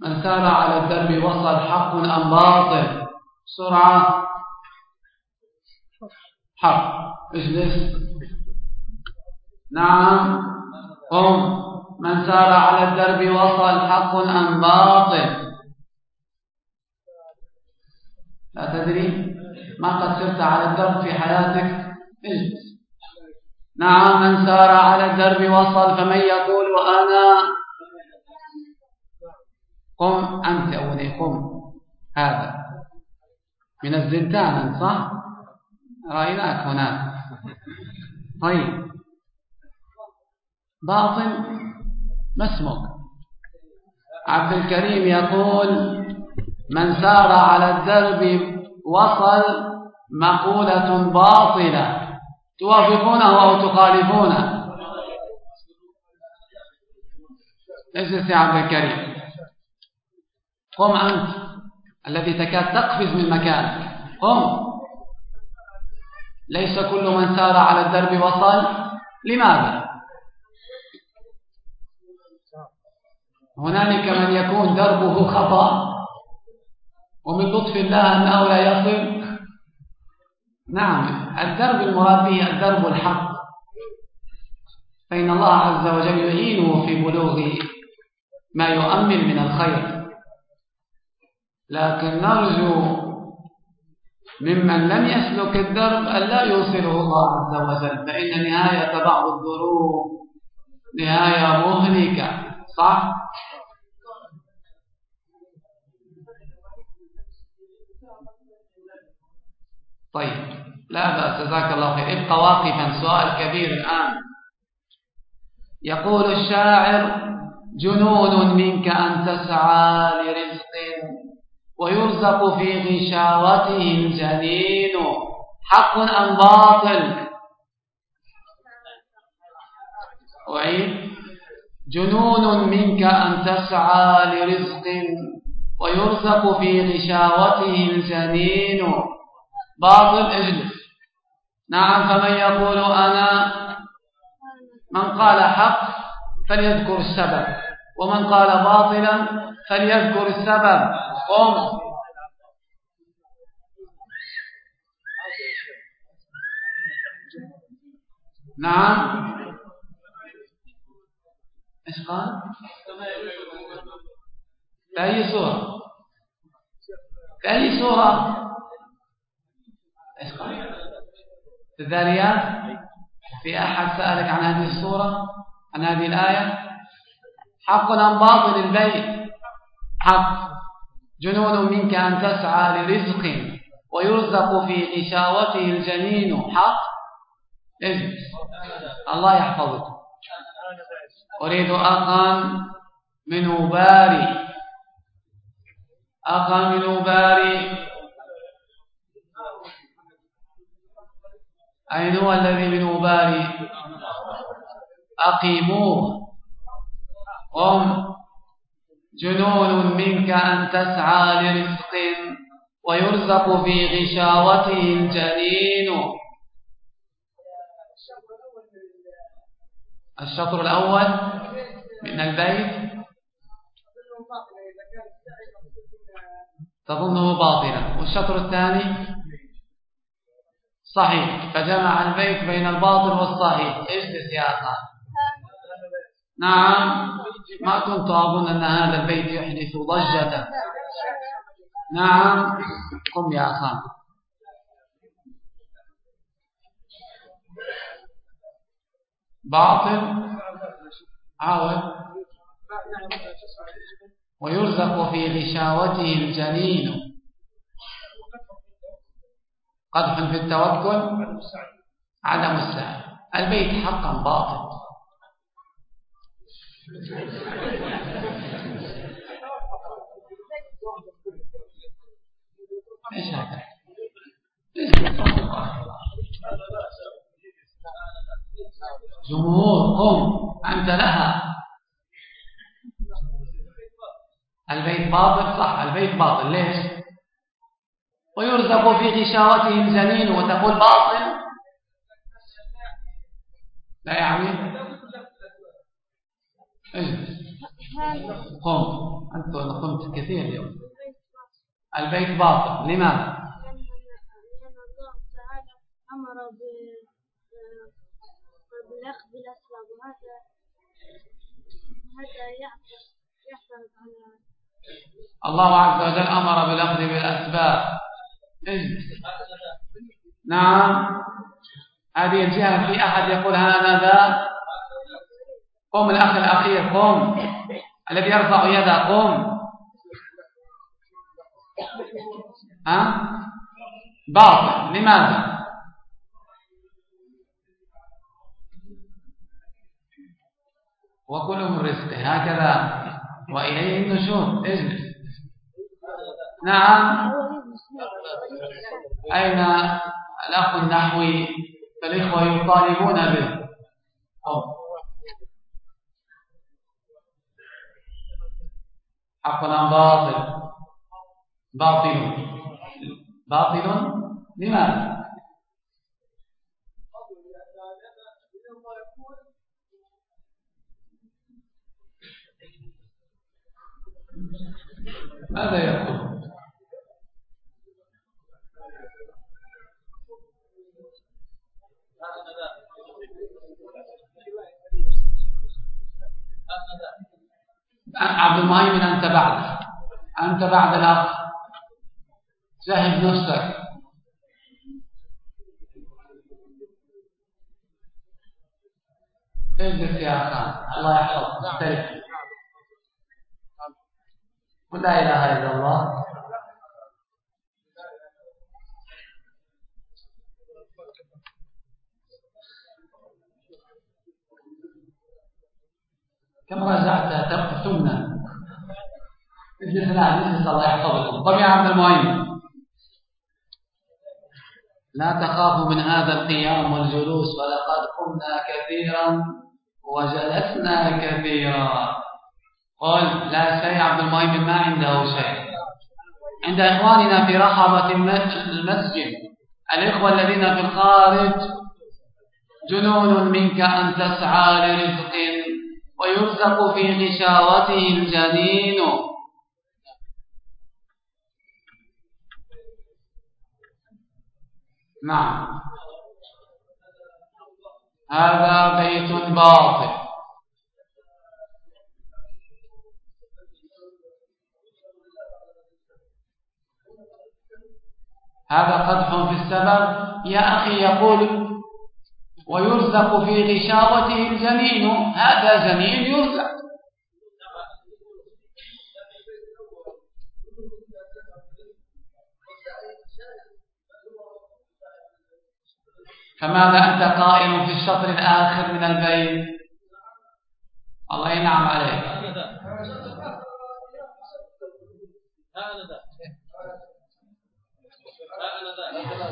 من سار على الدرب وصل. حق أم باطل؟ سرعة حق. اجلس. نعم. قم. من سار على الدرب وصل. حق أم باطل لا تدري ما قد سرت على الدرب في حياتك؟ اجلس نعم من سار على الدرب وصل فمن يقول وأنا؟ قم أنت أولي قم. هذا. من الزنتان صح؟ رأيناك هناك. طيب. باطن ما اسمك عبد الكريم يقول من سار على الدرب وصل مقولة باطلة. توافقونه أو تخالفونه اجلس يا عبد الكريم. قم أنت الذي تكاد تقفز من مكانك. قم. ليس كل من سار على الدرب وصل. لماذا؟ هنالك من يكون دربه خطأ. ومن لطف الله أنه لا يصل. نعم الدرب المراد به الدرب الحق. فإن الله عز وجل يعينه في بلوغ ما يؤمل من الخير. لكن نرجو ممن لم يسلك الدرب أن لا يوصله الله عز وجل. فإن نهاية بعض الدروب نهاية مهلكة صح؟ طيب. لا بأس. جزاك الله خير. ابقى واقفا. سؤال كبير الآن. يقول الشاعر جنون منك أن تسعى لرزق ويرزق في غشاوته الجنين. حق أم باطل؟ وعيد جنون منك أن تسعى لرزق ويرزق في غشاوته الجنين. باطل اجلس نعم فمن يقول أنا من قال حق فليذكر السبب. ومن قال باطلا فليذكر السبب. قم نعم. إيش قال؟ في أي سورة في الذاريات في أحد سألك عن هذه السورة عن هذه الآية؟ حق أم باطل البيت حق. جنون منك أن تسعى لرزق ويرزق في غشاوته الجنين. حق. اجلس. الله يحفظك. أريد أخا من باري. أخا من باري. أين هو الذي من أباري أقيموه. قم جنون منك أن تسعى لرزق ويرزق في غشاوته الجنين. الشطر الأول من البيت. تظنه باطلا. والشطر الثاني صحيح. فجمع البيت بين الباطل والصحيح. اجلس يا أخا نعم. ما كنت أظن أن هذا البيت يحدث ضجة. نعم. قم يا أخا باطل عاود. ويرزق في غشاوته الجنين. قدح في التوكل عدم السعي. البيت حقا باطل. إيش هذا؟ جمهور قم أنت لها. البيت باطل؟ صح البيت باطل. ليش؟ ويرزق في غشاوته الجنين وتقول باطل. لا يعني قم. أنت قمت كثير اليوم. البيت باطل. لماذا؟ لأن الله تعالى أمر بالأخذ بالأسباب. وهذا هذا يحصل على الله عز وجل أمر بالأخذ بالأسباب. نعم. هذه الجهة في أحد يقول هذا قم الأخ الأخير قم. الذي يرفع يده قم. ها؟ باطل. لماذا؟ وكل من رزقه. هكذا. وإليه النشور. اجلس. نعم. أين الأخ النحوي؟ فالإخوة يطالبون به. حق أم باطل. باطل. باطل. لماذا؟ ماذا يقول؟ عبد المهيمن أنت بعد. أنت بعد الأخ جهز نفسك. اجلس يا أخي الله يحفظك. استريح لا إله إلا الله. كم راجعت ثمنا اجلس الآن اجلس الله يحفظكم طب يا عبد المعين. لا تخافوا من هذا القيام والجلوس ولقد قمنا كثيرا وجلسنا كثيرا. قل لا شيء عبد المعين ما عنده شيء. عند إخواننا في رحبة المسجد الإخوة الذين في الخارج جنون منك أن تسعى لرزق ويرزق في غشاوته الجنين نعم. هذا بيت باطل. هذا قدح في السبب. يا أخي يقول ويرزق في غشاوته الجنين هذا جنين يرزق. فماذا أنت قائل في الشطر الآخر من البيت؟ الله ينعم عليك.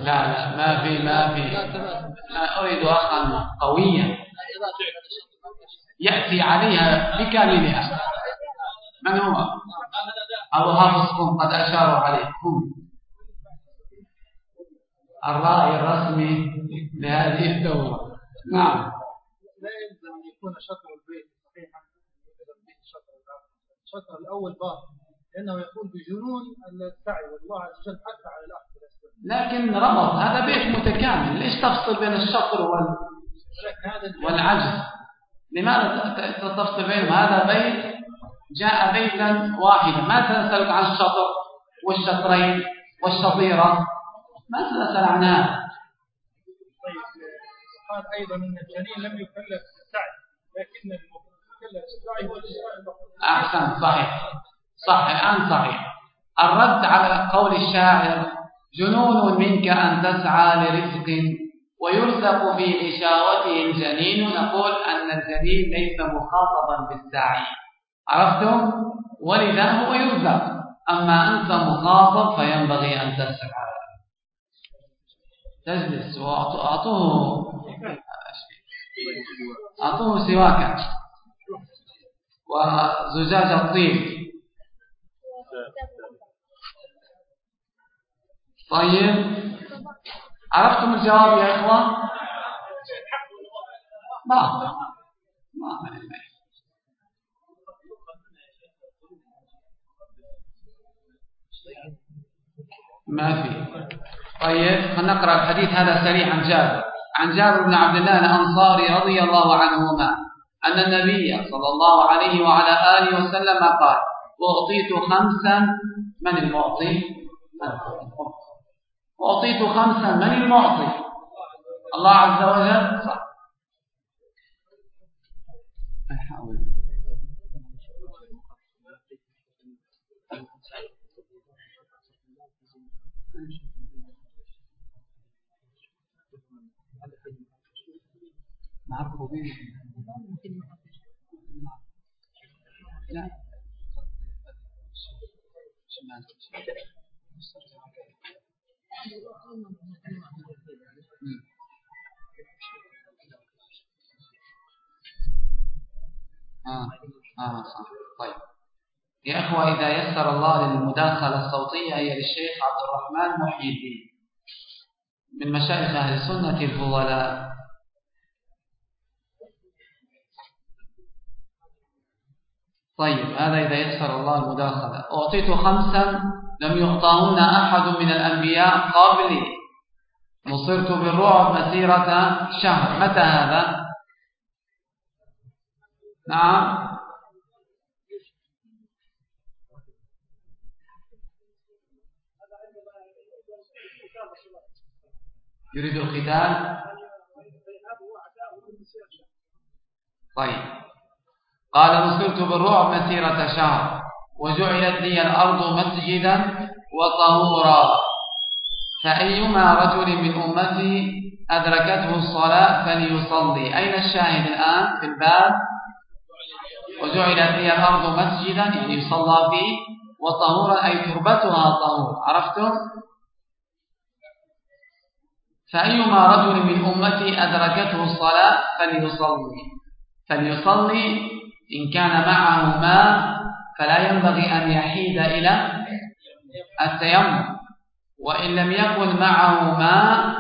لا لا ما في ما في. لا أريد أخا قويا. يأتي عليها بكاملها. من هو؟ أبو حافظكم قد أشاروا عليكم. الراعي الرسمي لهذه الدورة. نعم. لا يلزم أن يكون شطر البيت صحيحا الشطر الأول باطل لأنه يكون بجنون السعي والله عز وجل حتى على الأخذ. لكن ربط هذا بيت متكامل. ليش تفصل بين الشطر وال... والعجز؟ لماذا تفصل بينهم هذا بيت جاء بيتا واحدا؟ ما سنسألك عن الشطر والشطرين والشطيرة؟ ما سنسأل عن هذا. طيب قال أيضا أن الجنين لم يكلف بالسعي لكن المكلف بالسعي أحسن صحيح. صح الآن صحيح. الرد على قول الشاعر جنون منك أن تسعى لرزق ويرزق في غشاوته الجنين نقول أن الجنين ليس مخاطبا بالسعي. عرفتم؟ ولذا هو يرزق. أما أنت مخاطب فينبغي أن تسعى. تجلس وأعطوه. أعطوه سواكا وزجاج الطين طيب. عرفتم الجواب يا إخوة؟ ما ما ما في. طيب خلينا نقرأ الحديث هذا سريع عن جابر. عن جابر بن عبد الله الأنصاري رضي الله عنهما أن النبي صلى الله عليه وعلى آله وسلم قال أعطيت خمسا من المعطي؟ أعطيت خمسا من المعطي؟ الله عز وجل؟ صح. نعرفه به لا. آه آه صح طيب. يا إخوة إذا يسر الله للمداخلة الصوتية هي للشيخ عبد الرحمن محي الدين من مشايخ أهل السنة الفضلاء. طيب هذا إذا يسر الله المداخلة. أعطيت خمسا لم يعطاهن أحد من الأنبياء قبلي. نصرت بالرعب مسيرة شهر. متى هذا؟ نعم. يريد القتال؟ طيب. قال نصرت بالرعب مسيرة شهر. وجعلت لي الأرض مسجدا وطهورا. فأيما رجل من أمتي أدركته الصلاة فليصلي. أين الشاهد الآن في الباب؟ وجعلت لي الأرض مسجدا يعني يصلى فيه وطهورا أي تربتها طهور. عرفتم؟ فأيما رجل من أمتي أدركته الصلاة فليصلي. فليصلي إن كان معه ماء فلا ينبغي أن يحيد إلى التيمم. وإن لم يكن معه ماء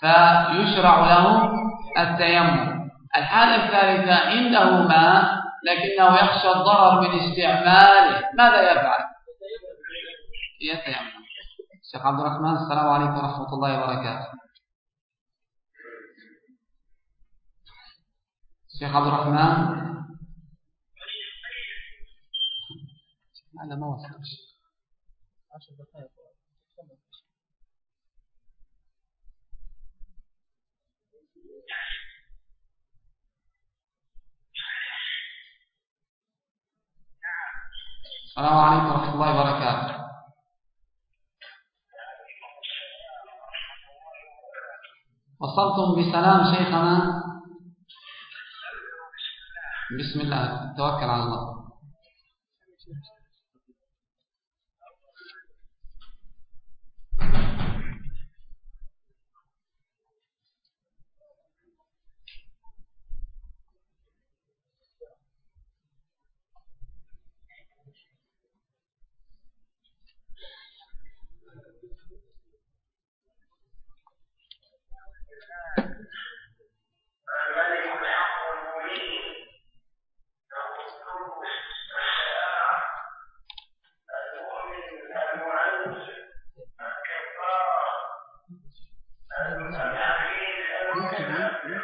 فيشرع له التيمم. الحالة الثالثة عنده ماء لكنه يخشى الضرر من استعماله. ماذا يفعل؟ يتيمم. شيخ عبد الرحمن السلام عليكم ورحمة الله وبركاته. شيخ عبد الرحمن لا ما وصلش عشر دقائق. السلام عليكم ورحمة الله وبركاته. وصلتم بسلام شيخنا. بسم الله. توكل على الله. عبد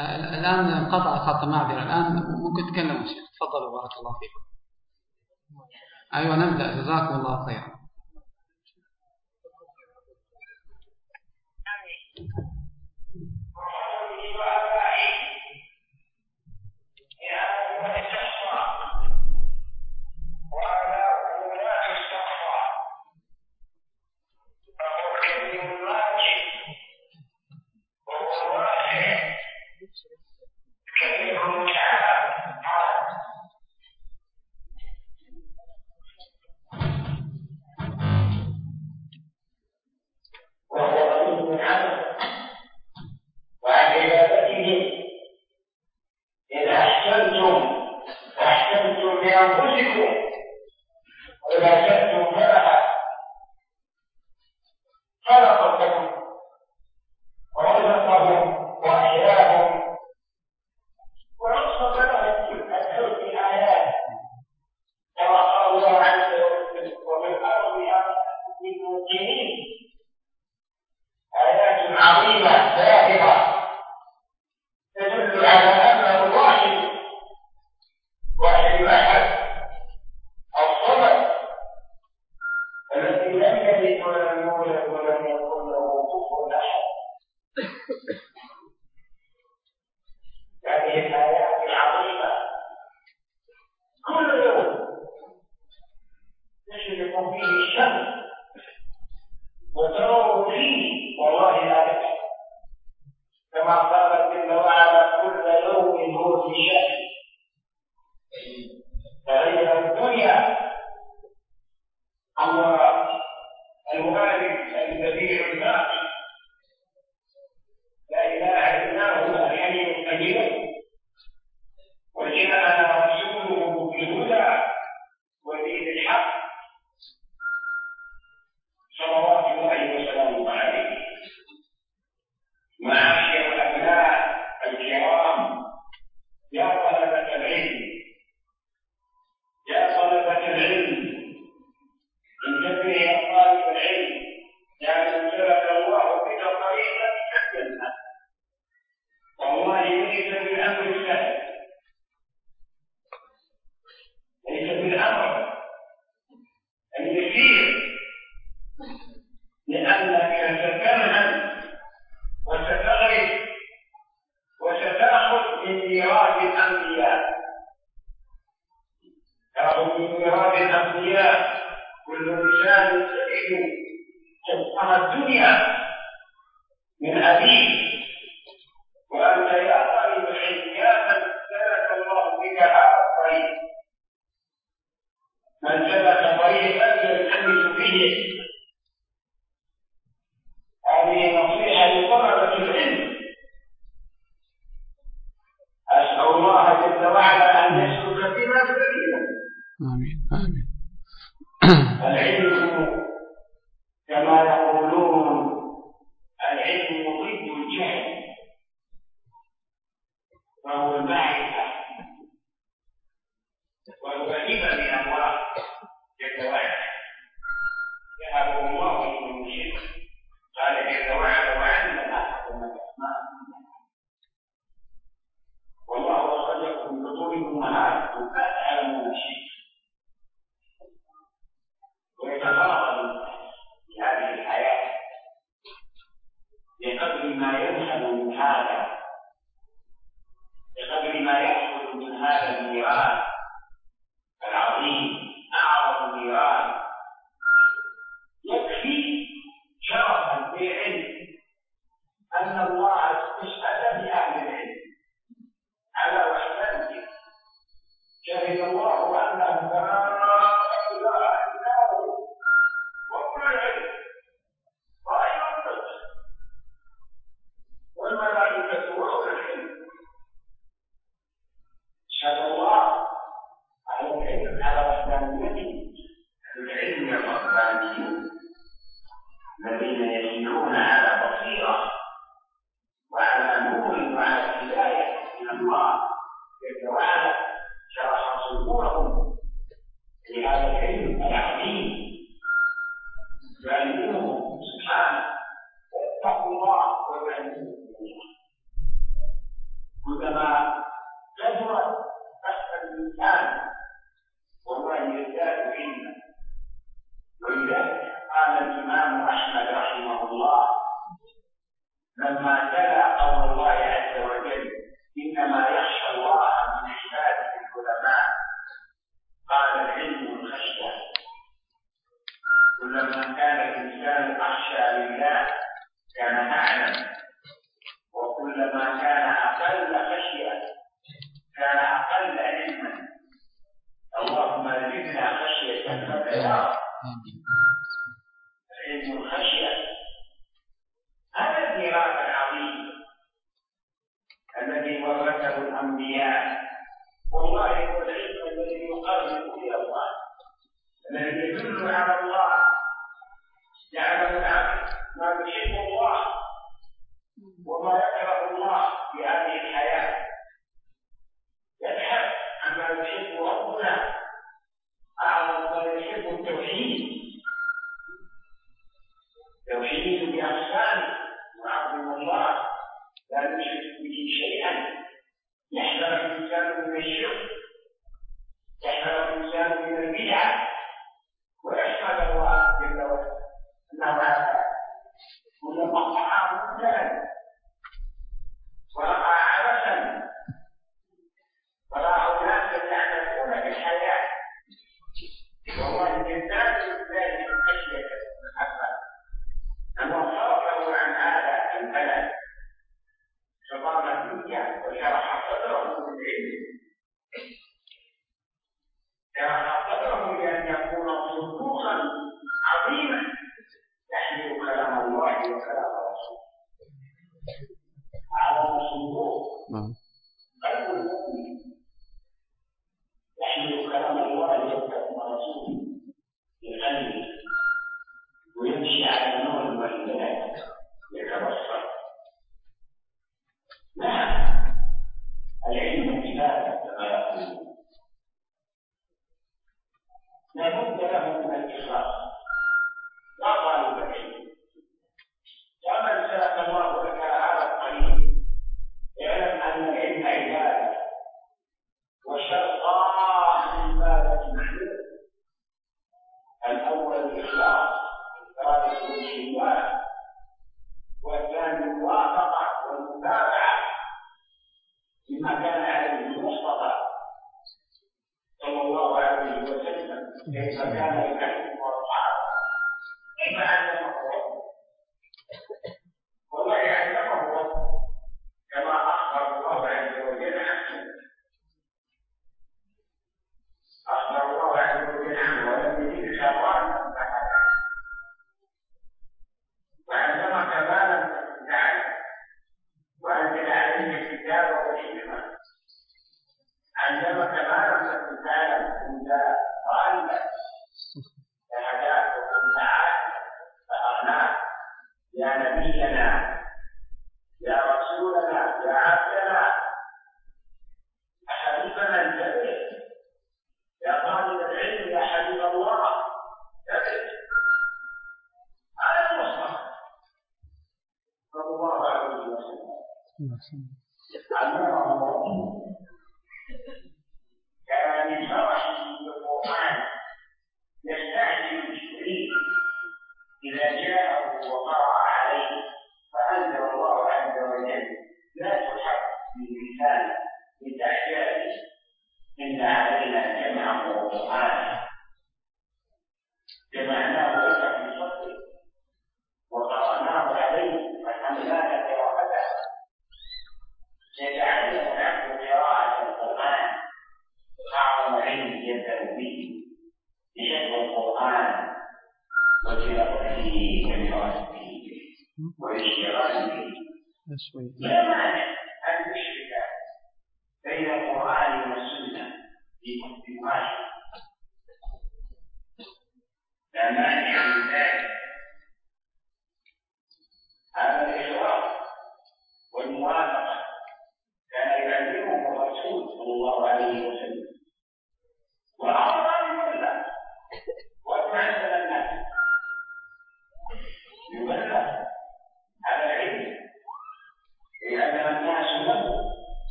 الآن انقطع الخط معذرة. الآن ممكن تكلموا شيخ. تفضلوا بارك الله فيكم. أيوة نبدأ. جزاكم الله خيرا.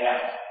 යනවා.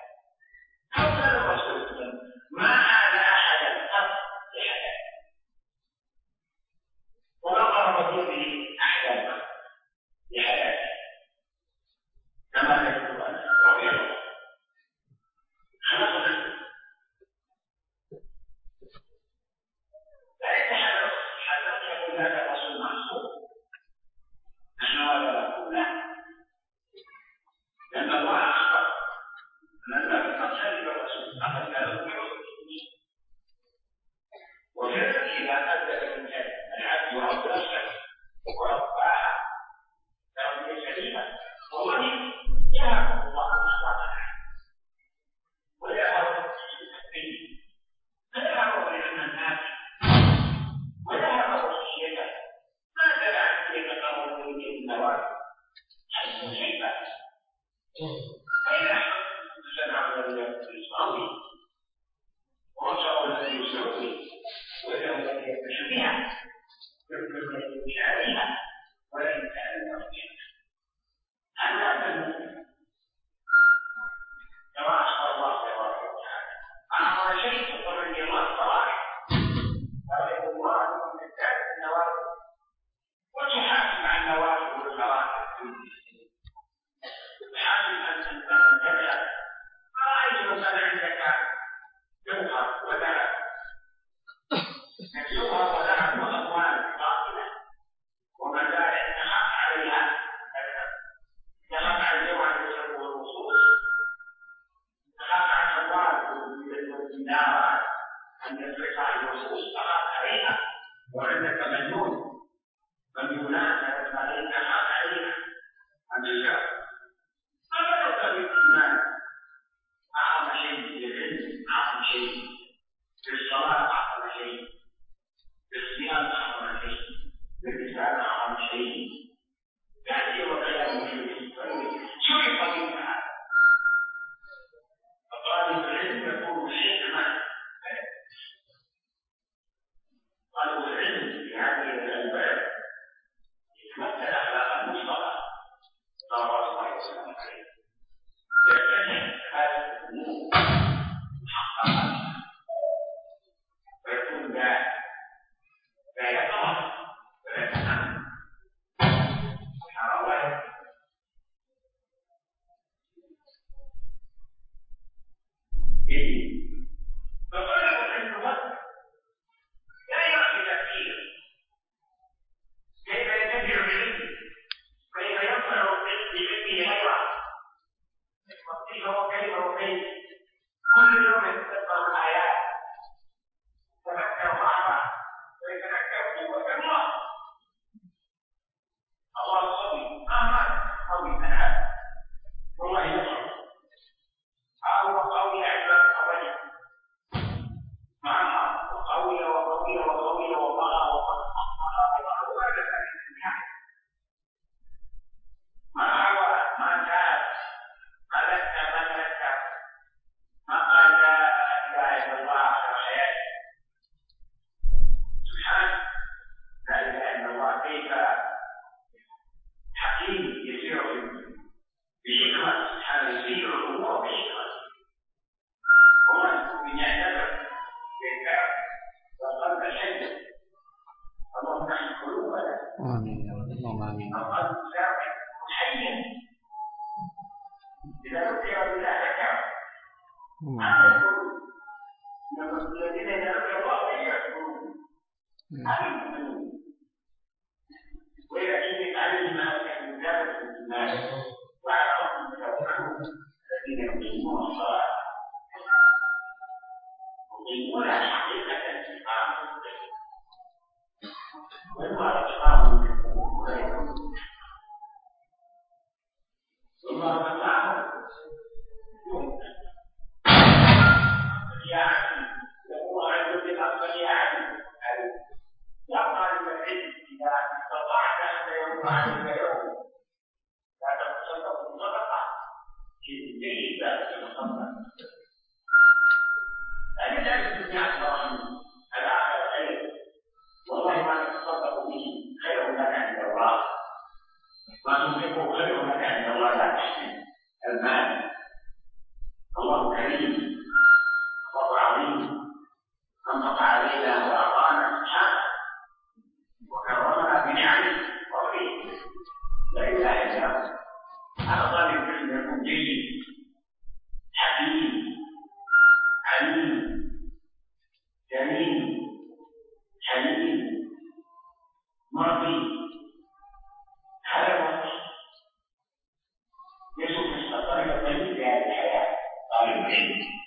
ஆகிவிட்டது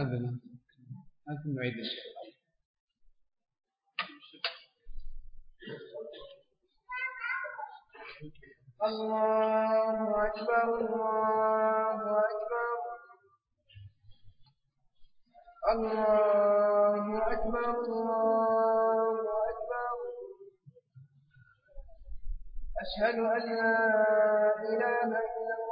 أذن أذن نعيد الله أكبر الله أكبر. الله أكبر الله أكبر. أشهد أن لا إله إلا الله.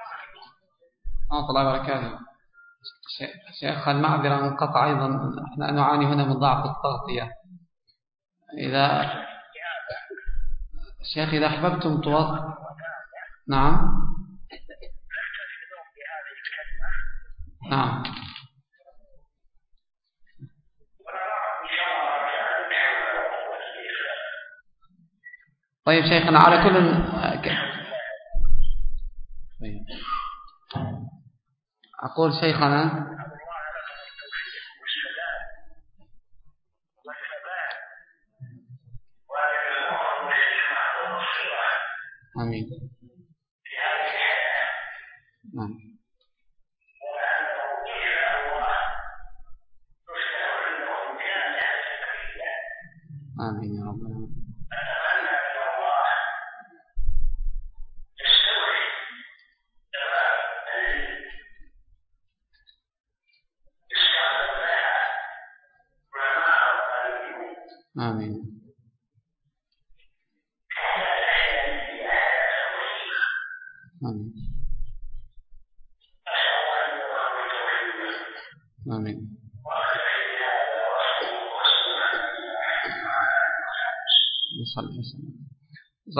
ورحمة الله وبركاته شيخ المعذرة منقطع أيضا. إحنا نعاني هنا من ضعف التغطية. إذا شيخ إذا أحببتم توقف نعم. نعم. طيب شيخنا على كل أقول شيخنا آمين. نعم آمين يا رب العالمين آمين آمين آمين صلى وسلم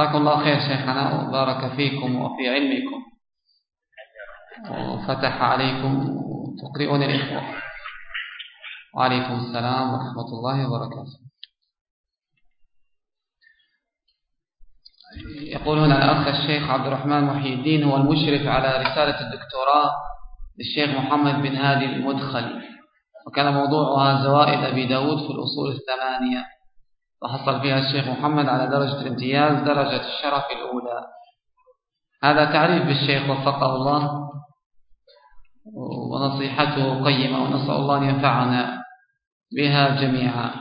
جزاكم الله خير شيخنا وبارك فيكم وفي علمكم. وفتح عليكم تقرئون الإخوة. وعليكم السلام ورحمة الله وبركاته. يقول هنا الأخ الشيخ عبد الرحمن محي الدين هو المشرف على رسالة الدكتوراه للشيخ محمد بن هادي المدخلي. وكان موضوعها زوائد أبي داود في الأصول الثمانية. وحصل فيها الشيخ محمد على درجة الامتياز درجة الشرف الأولى. هذا تعريف بالشيخ وفقه الله ونصيحته قيمة ونسأل الله أن ينفعنا بها جميعا.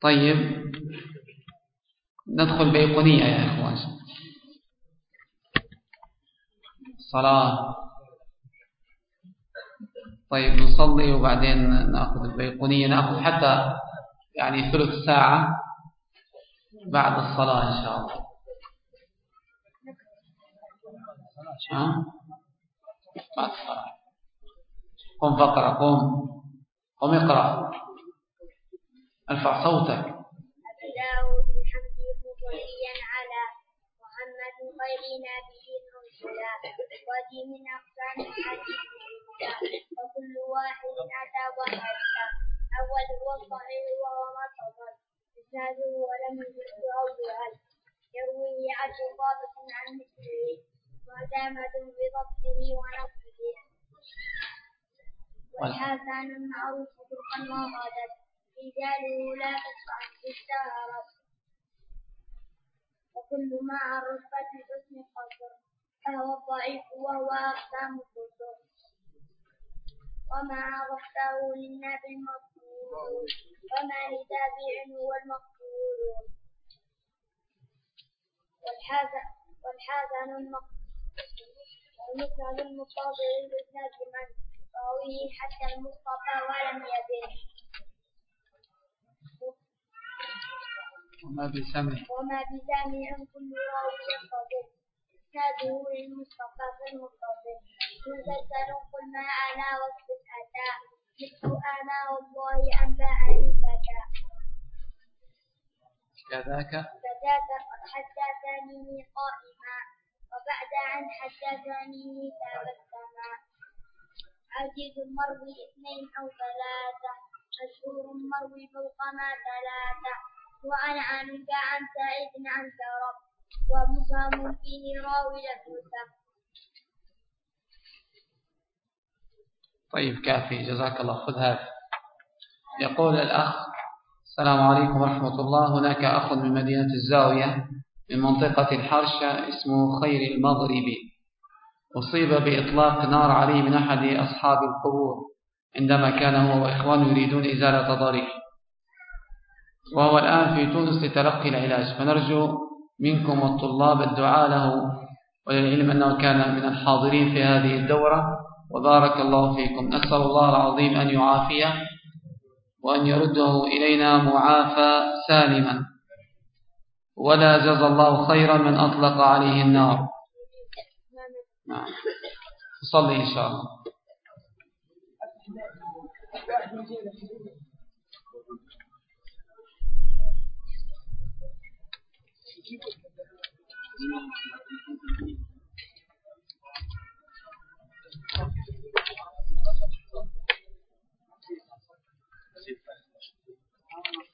طيب ندخل بيقونية يا إخوان. صلاة. طيب نصلي وبعدين نأخذ البيقونية نأخذ حتى يعني ثلث ساعة بعد الصلاة إن شاء الله. ها؟ بعد الصلاة. قم فقرأ قم. قم اقرأ. ارفع صوتك. محمد خير نبي الصلاة وهذه من أقسام الحديث وكل واحد أتى وحدث أول هو الصحيح وهو ما اتصل إسناده ولم يزد أو يهل يرويه عبد ضابط عن مثله معتمد بضبطه ونقله والحسن المعروف طرقا وغدت رجاله لا تسعى اشتهرت وكل ما عن رتبة الحسن قصر فهو الضعيف وهو أقسام الكتب وما عرفته للنبي المقبول وما لتابع هو المقبول والحسن والحسن المقبول والمسند المطابع للإسناد من راويه حتى المصطفى ولم يبن وما بسمع وما بسامع كل راوي ينتظر إسناده للمصطفى في المتصل مسلسل قل ما أنا وصف أتى مثل أنا والله أنبأني فتى كذاك؟ فذاك قد حدثني قائما وبعد أن حدثني تبسما عزيز المروي اثنين أو ثلاثة مشهور المروي فوق ما ثلاثة وأنا عنك عن سعيد عن سرب ومفهم فيه راوي لم طيب كافي جزاك الله. خذ هذا. يقول الأخ السلام عليكم ورحمة الله. هناك أخ من مدينة الزاوية من منطقة الحرشة اسمه خير المغربي أصيب بإطلاق نار عليه من أحد أصحاب القبور عندما كان هو وإخوانه يريدون إزالة ضريح. وهو الآن في تونس لتلقي العلاج. فنرجو منكم الطلاب الدعاء له وللعلم أنه كان من الحاضرين في هذه الدورة. وبارك الله فيكم. نسأل الله العظيم أن يعافيه وأن يرده إلينا معافى سالما. ولا جزى الله خيرا من أطلق عليه النار. نعم. صلي إن شاء الله. Thank you.